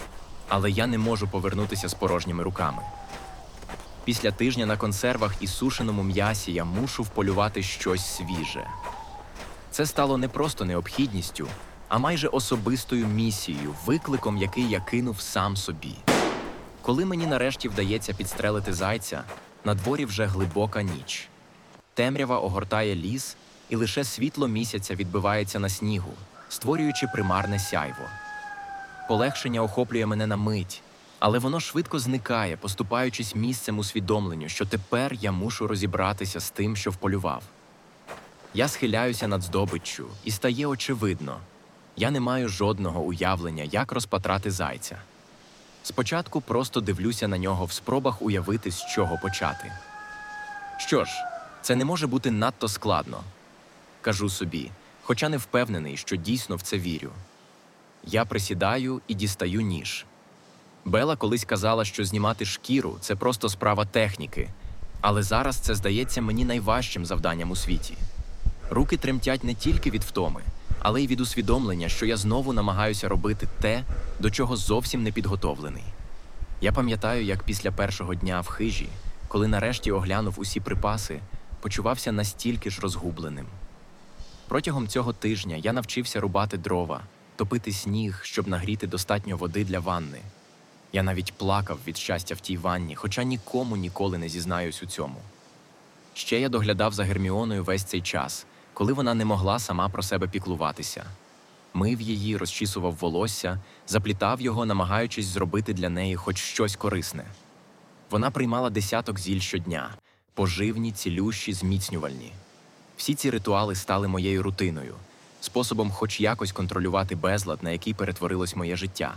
Але я не можу повернутися з порожніми руками. Після тижня на консервах і сушеному м'ясі я мушу вполювати щось свіже. Це стало не просто необхідністю, а майже особистою місією, викликом, який я кинув сам собі. Коли мені нарешті вдається підстрелити зайця, на дворі вже глибока ніч. Темрява огортає ліс, і лише світло місяця відбивається на снігу, створюючи примарне сяйво. Полегшення охоплює мене на мить, але воно швидко зникає, поступаючись місцем усвідомленню, що тепер я мушу розібратися з тим, що вполював. Я схиляюся над здобиччю, і стає очевидно я не маю жодного уявлення, як розпатрати зайця. Спочатку просто дивлюся на нього в спробах уявити, з чого почати. Що ж, це не може бути надто складно. Кажу собі, хоча не впевнений, що дійсно в це вірю. Я присідаю і дістаю ніж. Бела колись казала, що знімати шкіру це просто справа техніки, але зараз це здається мені найважчим завданням у світі. Руки тремтять не тільки від втоми, але й від усвідомлення, що я знову намагаюся робити те, до чого зовсім не підготовлений. Я пам'ятаю, як після першого дня в хижі, коли нарешті оглянув усі припаси, почувався настільки ж розгубленим. Протягом цього тижня я навчився рубати дрова, топити сніг, щоб нагріти достатньо води для ванни. Я навіть плакав від щастя в тій ванні, хоча нікому ніколи не зізнаюсь у цьому. Ще я доглядав за Герміоною весь цей час, коли вона не могла сама про себе піклуватися. Мив її, розчісував волосся, заплітав його, намагаючись зробити для неї хоч щось корисне. Вона приймала десяток зіль щодня, поживні, цілющі, зміцнювальні. Всі ці ритуали стали моєю рутиною, способом хоч якось контролювати безлад, на який перетворилось моє життя.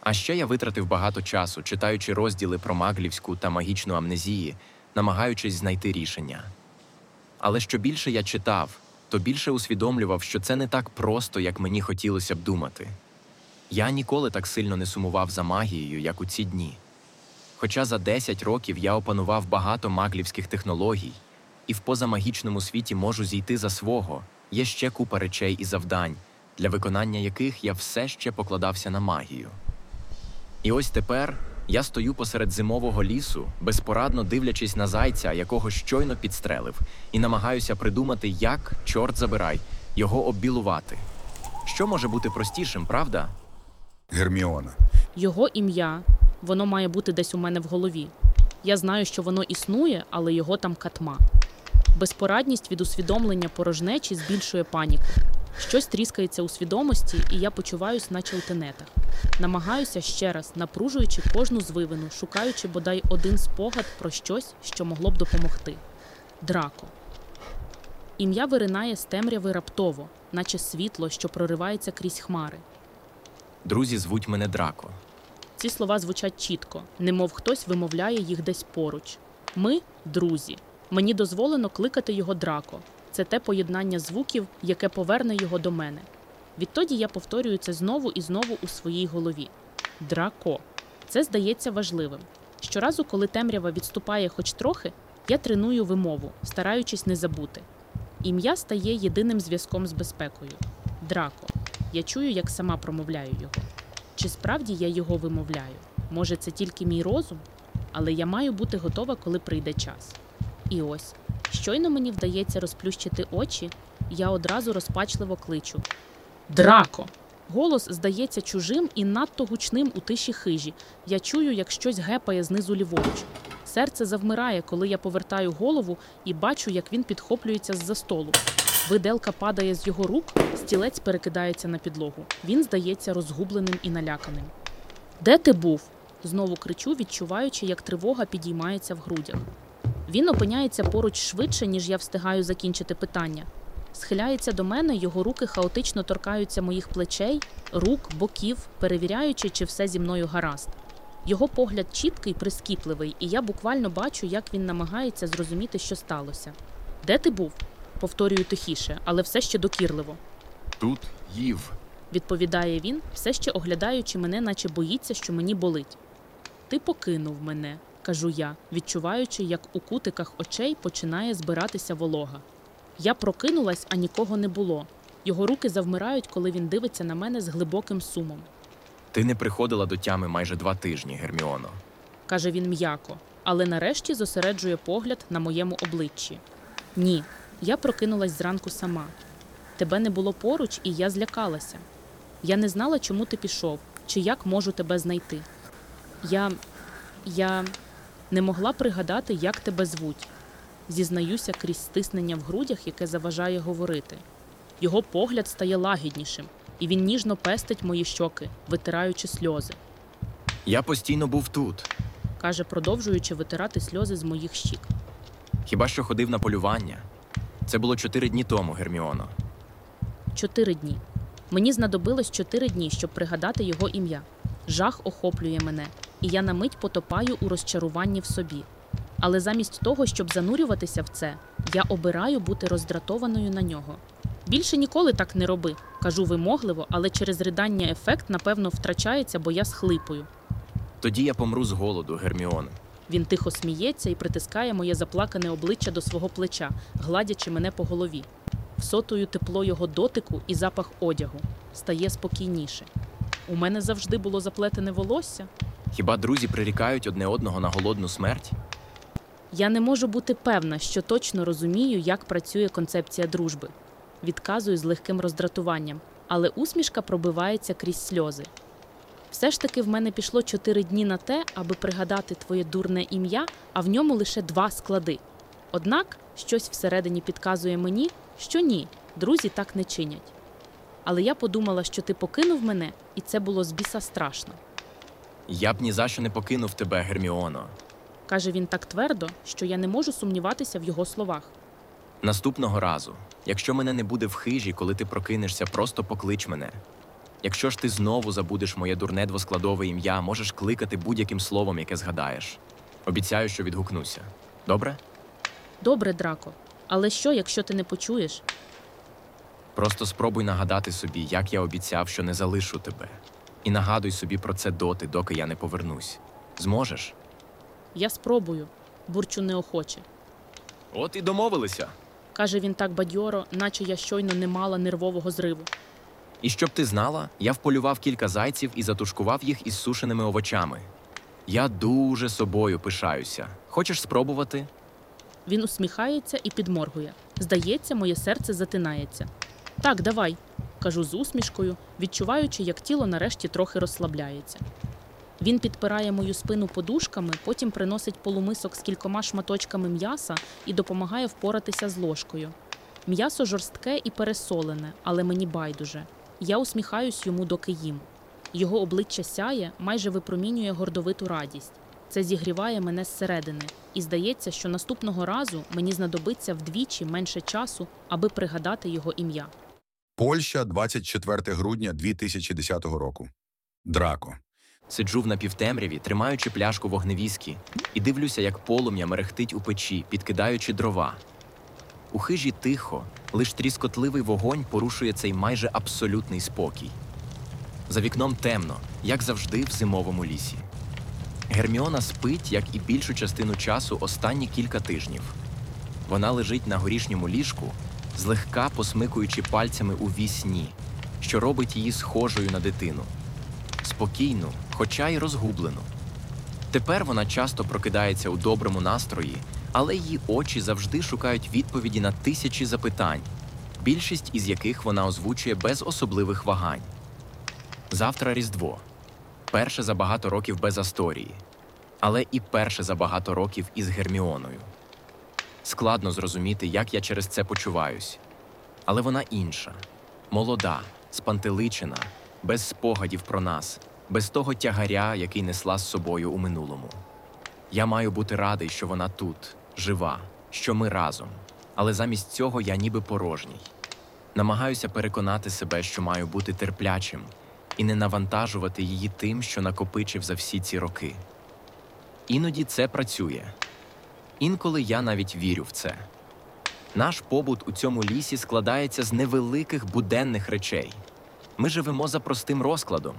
А ще я витратив багато часу, читаючи розділи про маглівську та магічну амнезії, намагаючись знайти рішення. Але що більше я читав, то більше усвідомлював, що це не так просто, як мені хотілося б думати. Я ніколи так сильно не сумував за магією, як у ці дні. Хоча за 10 років я опанував багато маглівських технологій, і в позамагічному світі можу зійти за свого, є ще купа речей і завдань, для виконання яких я все ще покладався на магію. І ось тепер я стою посеред зимового лісу, безпорадно дивлячись на зайця, якого щойно підстрелив, і намагаюся придумати, як, чорт забирай, його оббілувати. Що може бути простішим, правда? Герміона. Його ім'я, воно має бути десь у мене в голові. Я знаю, що воно існує, але його там катма. Безпорадність від усвідомлення порожнечі збільшує паніку. Щось тріскається у свідомості, і я почуваюсь, наче у тенетах. Намагаюся ще раз, напружуючи кожну звивину, шукаючи бодай один спогад про щось, що могло б допомогти. Драко. Ім'я виринає з темряви раптово, наче світло, що проривається крізь хмари. Друзі звуть мене Драко. Ці слова звучать чітко, немов хтось вимовляє їх десь поруч. Ми друзі. Мені дозволено кликати його драко. Це те поєднання звуків, яке поверне його до мене. Відтоді я повторюю це знову і знову у своїй голові. Драко. Це здається важливим. Щоразу, коли темрява відступає хоч трохи, я треную вимову, стараючись не забути. Ім'я стає єдиним зв'язком з безпекою. Драко. Я чую, як сама промовляю його. Чи справді я його вимовляю? Може, це тільки мій розум? Але я маю бути готова, коли прийде час. І ось, щойно мені вдається розплющити очі, я одразу розпачливо кличу: Драко! Голос здається чужим і надто гучним у тиші хижі. Я чую, як щось гепає знизу ліворуч. Серце завмирає, коли я повертаю голову і бачу, як він підхоплюється з-за столу. Виделка падає з його рук, стілець перекидається на підлогу. Він здається розгубленим і наляканим. Де ти був? знову кричу, відчуваючи, як тривога підіймається в грудях. Він опиняється поруч швидше, ніж я встигаю закінчити питання. Схиляється до мене, його руки хаотично торкаються моїх плечей, рук, боків, перевіряючи, чи все зі мною гаразд. Його погляд чіткий, прискіпливий, і я буквально бачу, як він намагається зрозуміти, що сталося. Де ти був? Повторюю тихіше, але все ще докірливо. Тут їв. Відповідає він, все ще оглядаючи мене, наче боїться, що мені болить. Ти покинув мене, кажу я, відчуваючи, як у кутиках очей починає збиратися волога. Я прокинулась, а нікого не було. Його руки завмирають, коли він дивиться на мене з глибоким сумом. Ти не приходила до тями майже два тижні, Герміоно. каже він м'яко, але нарешті зосереджує погляд на моєму обличчі. Ні, я прокинулась зранку сама. Тебе не було поруч, і я злякалася. Я не знала, чому ти пішов, чи як можу тебе знайти. Я. я не могла пригадати, як тебе звуть. Зізнаюся крізь стиснення в грудях, яке заважає говорити. Його погляд стає лагіднішим, і він ніжно пестить мої щоки, витираючи сльози. Я постійно був тут. каже, продовжуючи витирати сльози з моїх щік. Хіба що ходив на полювання. Це було чотири дні тому, Герміоно. Чотири дні. Мені знадобилось чотири дні, щоб пригадати його ім'я. Жах охоплює мене, і я на мить потопаю у розчаруванні в собі. Але замість того, щоб занурюватися в це, я обираю бути роздратованою на нього. Більше ніколи так не роби, кажу вимогливо, але через ридання ефект, напевно, втрачається, бо я схлипую. Тоді я помру з голоду, Герміоне. Він тихо сміється і притискає моє заплакане обличчя до свого плеча, гладячи мене по голові. Всотую тепло його дотику і запах одягу. Стає спокійніше. У мене завжди було заплетене волосся. Хіба друзі прирікають одне одного на голодну смерть? Я не можу бути певна, що точно розумію, як працює концепція дружби. Відказую з легким роздратуванням, але усмішка пробивається крізь сльози. Все ж таки в мене пішло чотири дні на те, аби пригадати твоє дурне ім'я, а в ньому лише два склади. Однак щось всередині підказує мені, що ні, друзі так не чинять. Але я подумала, що ти покинув мене, і це було з біса страшно. Я б ні за що не покинув тебе, Герміоно. каже він так твердо, що я не можу сумніватися в його словах. Наступного разу, якщо мене не буде в хижі, коли ти прокинешся, просто поклич мене. Якщо ж ти знову забудеш моє дурне двоскладове ім'я, можеш кликати будь-яким словом, яке згадаєш. Обіцяю, що відгукнуся. Добре? Добре, Драко. Але що, якщо ти не почуєш? Просто спробуй нагадати собі, як я обіцяв, що не залишу тебе. І нагадуй собі про це доти, доки я не повернусь. Зможеш? Я спробую, бурчу неохоче. От і домовилися. каже він так бадьоро, наче я щойно не мала нервового зриву. І щоб ти знала, я вполював кілька зайців і затушкував їх із сушеними овочами. Я дуже собою пишаюся. Хочеш спробувати? Він усміхається і підморгує. Здається, моє серце затинається. Так, давай, кажу з усмішкою, відчуваючи, як тіло нарешті трохи розслабляється. Він підпирає мою спину подушками, потім приносить полумисок з кількома шматочками м'яса і допомагає впоратися з ложкою. М'ясо жорстке і пересолене, але мені байдуже. Я усміхаюсь йому, доки їм. Його обличчя сяє, майже випромінює гордовиту радість. Це зігріває мене зсередини, і здається, що наступного разу мені знадобиться вдвічі менше часу, аби пригадати його ім'я. Польща, 24 грудня 2010 року. Драко. Сиджу в напівтемряві, тримаючи пляшку вогневіскі, і дивлюся, як полум'я мерехтить у печі, підкидаючи дрова. У хижі тихо, лиш тріскотливий вогонь порушує цей майже абсолютний спокій. За вікном темно, як завжди в зимовому лісі. Герміона спить, як і більшу частину часу останні кілька тижнів. Вона лежить на горішньому ліжку, злегка посмикуючи пальцями у вісні, що робить її схожою на дитину спокійну, хоча й розгублену. Тепер вона часто прокидається у доброму настрої, але її очі завжди шукають відповіді на тисячі запитань, більшість із яких вона озвучує без особливих вагань. Завтра Різдво перше за багато років без Асторії, але і перше за багато років із Герміоною. Складно зрозуміти, як я через це почуваюсь. Але вона інша, молода, спантеличена, без спогадів про нас, без того тягаря, який несла з собою у минулому. Я маю бути радий, що вона тут, жива, що ми разом. Але замість цього я ніби порожній. Намагаюся переконати себе, що маю бути терплячим і не навантажувати її тим, що накопичив за всі ці роки. Іноді це працює. Інколи я навіть вірю в це. Наш побут у цьому лісі складається з невеликих буденних речей. Ми живемо за простим розкладом.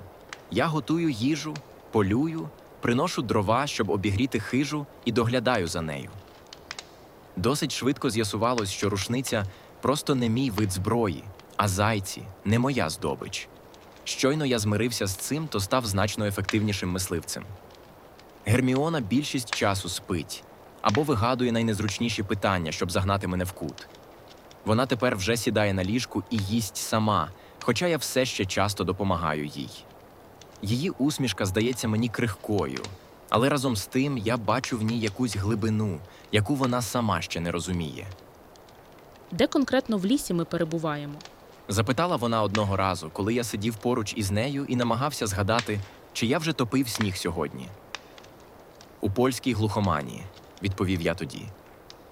Я готую їжу, полюю, приношу дрова, щоб обігріти хижу, і доглядаю за нею. Досить швидко з'ясувалось, що рушниця просто не мій вид зброї, а зайці не моя здобич. Щойно я змирився з цим, то став значно ефективнішим мисливцем. Герміона більшість часу спить або вигадує найнезручніші питання, щоб загнати мене в кут. Вона тепер вже сідає на ліжку і їсть сама, хоча я все ще часто допомагаю їй. Її усмішка здається мені крихкою, але разом з тим я бачу в ній якусь глибину, яку вона сама ще не розуміє. Де конкретно в лісі ми перебуваємо? Запитала вона одного разу, коли я сидів поруч із нею і намагався згадати, чи я вже топив сніг сьогодні. У польській глухоманії, відповів я тоді,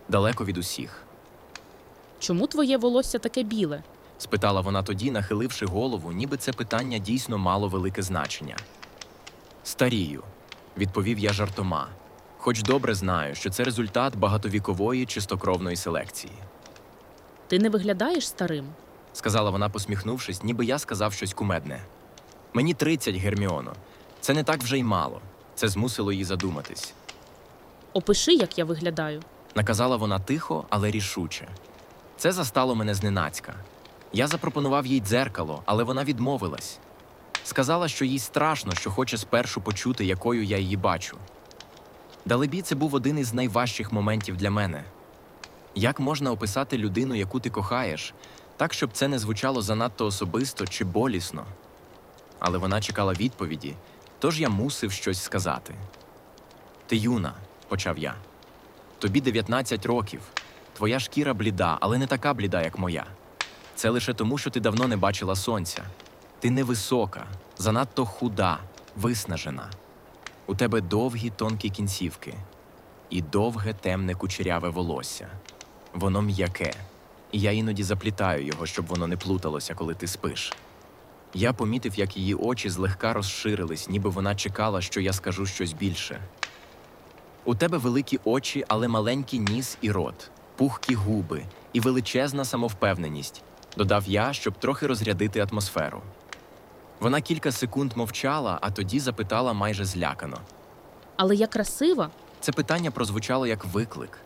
далеко від усіх. Чому твоє волосся таке біле? спитала вона тоді, нахиливши голову, ніби це питання дійсно мало велике значення. Старію, відповів я жартома, хоч добре знаю, що це результат багатовікової чистокровної селекції. Ти не виглядаєш старим. сказала вона, посміхнувшись, ніби я сказав щось кумедне. Мені 30, Герміоно. Це не так вже й мало. Це змусило її задуматись. Опиши, як я виглядаю. Наказала вона тихо, але рішуче. Це застало мене зненацька. Я запропонував їй дзеркало, але вона відмовилась. Сказала, що їй страшно, що хоче спершу почути, якою я її бачу. Далебі, це був один із найважчих моментів для мене. Як можна описати людину, яку ти кохаєш, так, щоб це не звучало занадто особисто чи болісно? Але вона чекала відповіді, тож я мусив щось сказати. Ти юна, почав я. Тобі 19 років. Твоя шкіра бліда, але не така бліда, як моя. Це лише тому, що ти давно не бачила сонця. Ти невисока, занадто худа, виснажена. У тебе довгі тонкі кінцівки і довге темне кучеряве волосся. Воно м'яке, і я іноді заплітаю його, щоб воно не плуталося, коли ти спиш. Я помітив, як її очі злегка розширились, ніби вона чекала, що я скажу щось більше. У тебе великі очі, але маленький ніс і рот, пухкі губи і величезна самовпевненість, додав я, щоб трохи розрядити атмосферу. Вона кілька секунд мовчала, а тоді запитала майже злякано. Але я красива. Це питання прозвучало як виклик.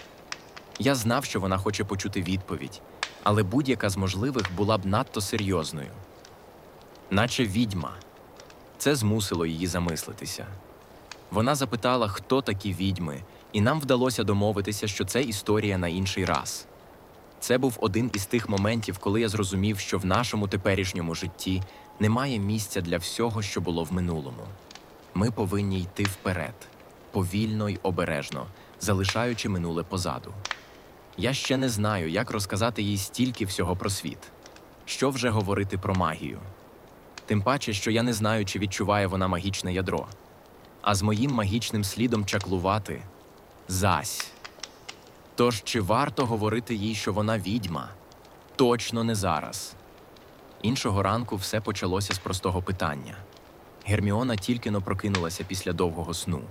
Я знав, що вона хоче почути відповідь, але будь-яка з можливих була б надто серйозною. Наче відьма. Це змусило її замислитися. Вона запитала, хто такі відьми, і нам вдалося домовитися, що це історія на інший раз. Це був один із тих моментів, коли я зрозумів, що в нашому теперішньому житті немає місця для всього, що було в минулому. Ми повинні йти вперед, повільно й обережно, залишаючи минуле позаду. Я ще не знаю, як розказати їй стільки всього про світ. Що вже говорити про магію? Тим паче, що я не знаю, чи відчуває вона магічне ядро. А з моїм магічним слідом чаклувати зась. Тож чи варто говорити їй, що вона відьма? Точно не зараз. Іншого ранку все почалося з простого питання. Герміона тільки но прокинулася після довгого сну.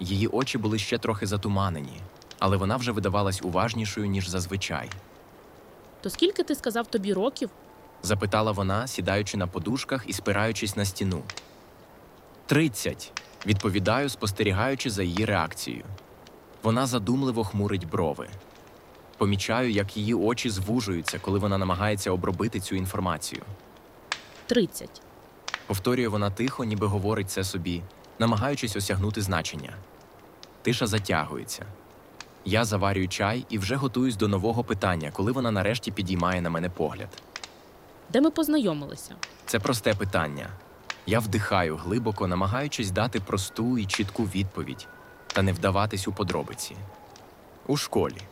Її очі були ще трохи затуманені, але вона вже видавалась уважнішою, ніж зазвичай. То скільки ти сказав тобі років? запитала вона, сідаючи на подушках і спираючись на стіну. Тридцять, відповідаю, спостерігаючи за її реакцією. Вона задумливо хмурить брови. Помічаю, як її очі звужуються, коли вона намагається обробити цю інформацію. Тридцять. Повторює вона тихо, ніби говорить це собі, намагаючись осягнути значення. Тиша затягується. Я заварюю чай і вже готуюсь до нового питання, коли вона нарешті підіймає на мене погляд. Де ми познайомилися? Це просте питання. Я вдихаю глибоко, намагаючись дати просту і чітку відповідь та не вдаватись у подробиці. У школі.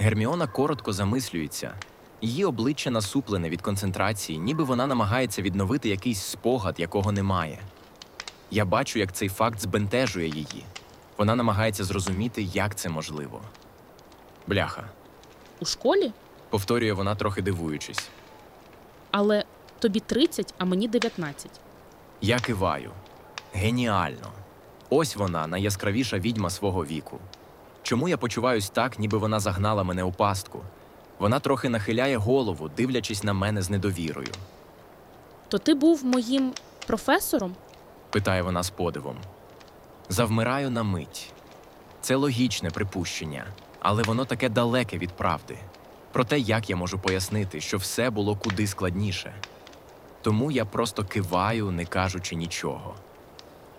Герміона коротко замислюється. Її обличчя насуплене від концентрації, ніби вона намагається відновити якийсь спогад, якого немає. Я бачу, як цей факт збентежує її. Вона намагається зрозуміти, як це можливо. Бляха, У школі? повторює вона, трохи дивуючись. Але тобі 30, а мені 19. Я киваю. Геніально. Ось вона, найяскравіша відьма свого віку. Чому я почуваюсь так, ніби вона загнала мене у пастку? Вона трохи нахиляє голову, дивлячись на мене з недовірою. То ти був моїм професором? питає вона з подивом. Завмираю на мить. Це логічне припущення, але воно таке далеке від правди. Проте як я можу пояснити, що все було куди складніше. Тому я просто киваю, не кажучи нічого.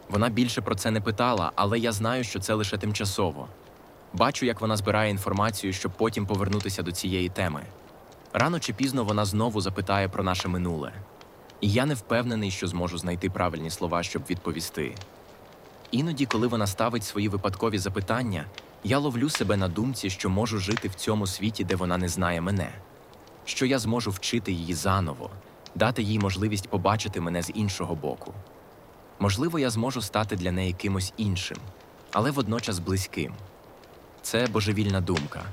Вона більше про це не питала, але я знаю, що це лише тимчасово. Бачу, як вона збирає інформацію, щоб потім повернутися до цієї теми. Рано чи пізно вона знову запитає про наше минуле. І я не впевнений, що зможу знайти правильні слова, щоб відповісти. Іноді, коли вона ставить свої випадкові запитання, я ловлю себе на думці, що можу жити в цьому світі, де вона не знає мене, що я зможу вчити її заново, дати їй можливість побачити мене з іншого боку. Можливо, я зможу стати для неї кимось іншим, але водночас близьким. Це божевільна думка,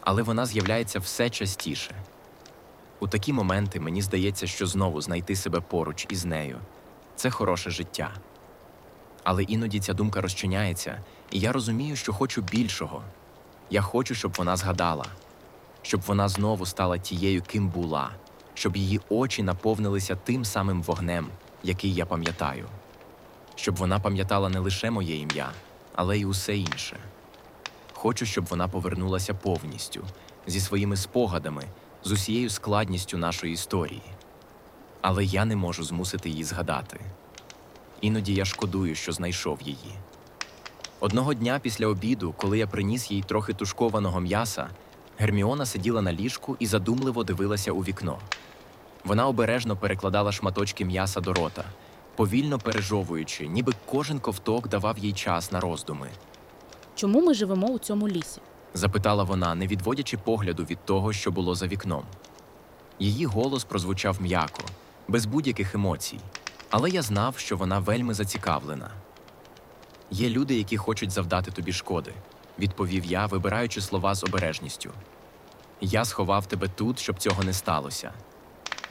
але вона з'являється все частіше. У такі моменти мені здається, що знову знайти себе поруч із нею це хороше життя. Але іноді ця думка розчиняється, і я розумію, що хочу більшого. Я хочу, щоб вона згадала, щоб вона знову стала тією, ким була, щоб її очі наповнилися тим самим вогнем, який я пам'ятаю, щоб вона пам'ятала не лише моє ім'я, але й усе інше. Хочу, щоб вона повернулася повністю, зі своїми спогадами, з усією складністю нашої історії. Але я не можу змусити її згадати. Іноді я шкодую, що знайшов її. Одного дня після обіду, коли я приніс їй трохи тушкованого м'яса, Герміона сиділа на ліжку і задумливо дивилася у вікно. Вона обережно перекладала шматочки м'яса до рота, повільно пережовуючи, ніби кожен ковток давав їй час на роздуми. Чому ми живемо у цьому лісі? запитала вона, не відводячи погляду від того, що було за вікном. Її голос прозвучав м'яко, без будь-яких емоцій, але я знав, що вона вельми зацікавлена. Є люди, які хочуть завдати тобі шкоди, відповів я, вибираючи слова з обережністю. Я сховав тебе тут, щоб цього не сталося.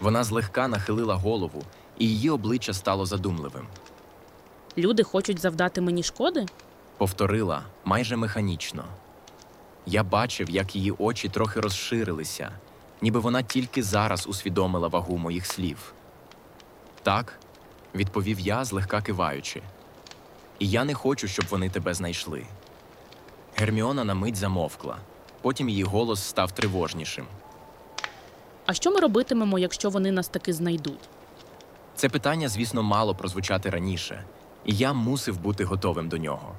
Вона злегка нахилила голову, і її обличчя стало задумливим. Люди хочуть завдати мені шкоди? Повторила майже механічно. Я бачив, як її очі трохи розширилися, ніби вона тільки зараз усвідомила вагу моїх слів. Так, відповів я, злегка киваючи. І я не хочу, щоб вони тебе знайшли. Герміона на мить замовкла, потім її голос став тривожнішим. А що ми робитимемо, якщо вони нас таки знайдуть? Це питання, звісно, мало прозвучати раніше, і я мусив бути готовим до нього.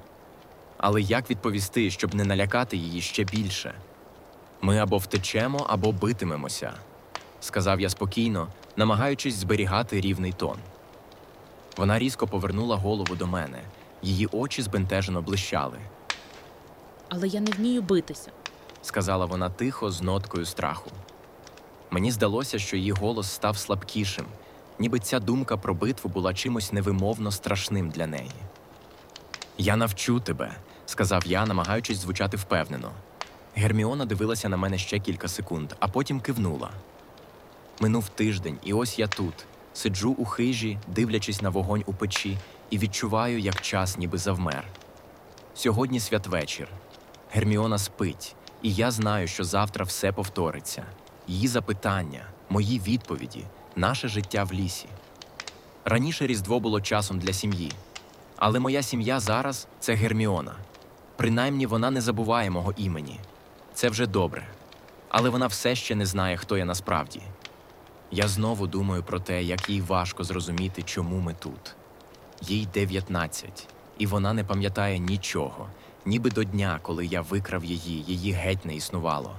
Але як відповісти, щоб не налякати її ще більше? Ми або втечемо, або битимемося, сказав я спокійно, намагаючись зберігати рівний тон. Вона різко повернула голову до мене, її очі збентежено блищали, Але я не вмію битися. сказала вона тихо з ноткою страху. Мені здалося, що її голос став слабкішим, ніби ця думка про битву була чимось невимовно страшним для неї. Я навчу тебе, сказав я, намагаючись звучати впевнено. Герміона дивилася на мене ще кілька секунд, а потім кивнула. Минув тиждень, і ось я тут, сиджу у хижі, дивлячись на вогонь у печі, і відчуваю, як час ніби завмер. Сьогодні святвечір. Герміона спить, і я знаю, що завтра все повториться. Її запитання, мої відповіді, наше життя в лісі. Раніше Різдво було часом для сім'ї, але моя сім'я зараз це Герміона. Принаймні вона не забуває мого імені. Це вже добре. Але вона все ще не знає, хто я насправді. Я знову думаю про те, як їй важко зрозуміти, чому ми тут. Їй 19, і вона не пам'ятає нічого, ніби до дня, коли я викрав її, її геть не існувало.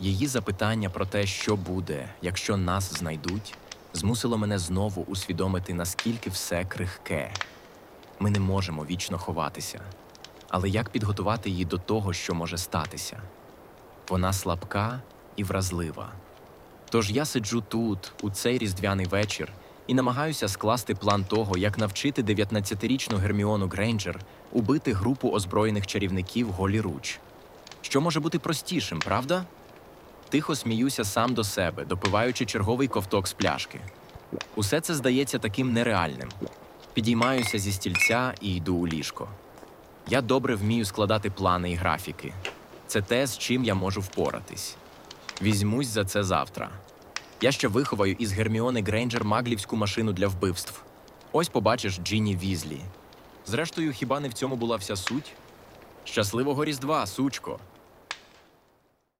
Її запитання про те, що буде, якщо нас знайдуть, змусило мене знову усвідомити, наскільки все крихке. Ми не можемо вічно ховатися. Але як підготувати її до того, що може статися? Вона слабка і вразлива. Тож я сиджу тут, у цей різдвяний вечір, і намагаюся скласти план того, як навчити 19-річну Герміону Грейнджер убити групу озброєних чарівників голіруч. Що може бути простішим, правда? Тихо сміюся сам до себе, допиваючи черговий ковток з пляшки. Усе це здається таким нереальним. Підіймаюся зі стільця і йду у ліжко. Я добре вмію складати плани і графіки. Це те, з чим я можу впоратись. Візьмусь за це завтра. Я ще виховаю із Герміони Грейнджер маглівську машину для вбивств. Ось побачиш Джіні Візлі. Зрештою, хіба не в цьому була вся суть? Щасливого Різдва, сучко!